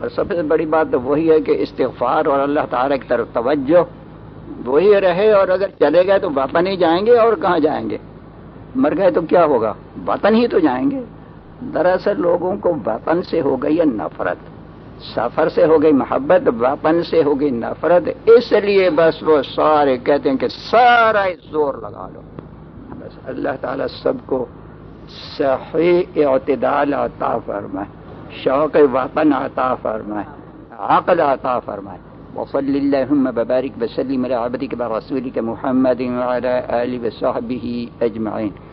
اور سب سے بڑی بات تو وہی ہے کہ استغفار اور اللہ تعالیٰ کی طرف توجہ وہی رہے اور اگر چلے گئے تو وطن ہی جائیں گے اور کہاں جائیں گے؟ مر گئے تو کیا ہوگا؟ وطن ہی تو جائیں گے۔ دراصل لوگوں کو وطن سے ہو گئی ہے نفرت۔ سفر سے ہو گئی محبت، وطن سے ہو گئی نفرت۔ اس لیے بس وہ سارے کہتے ہیں کہ سارا زور لگا لو۔ اللہ تعالیٰ سب کو صحیح اعتدال عطا فرمائے، شوق وطن عطا فرمائے، عقل عطا فرمائے۔ وصل اللهم ببارك وسلم على عبدك ورسولك محمد وعلى آله وصحبه أجمعين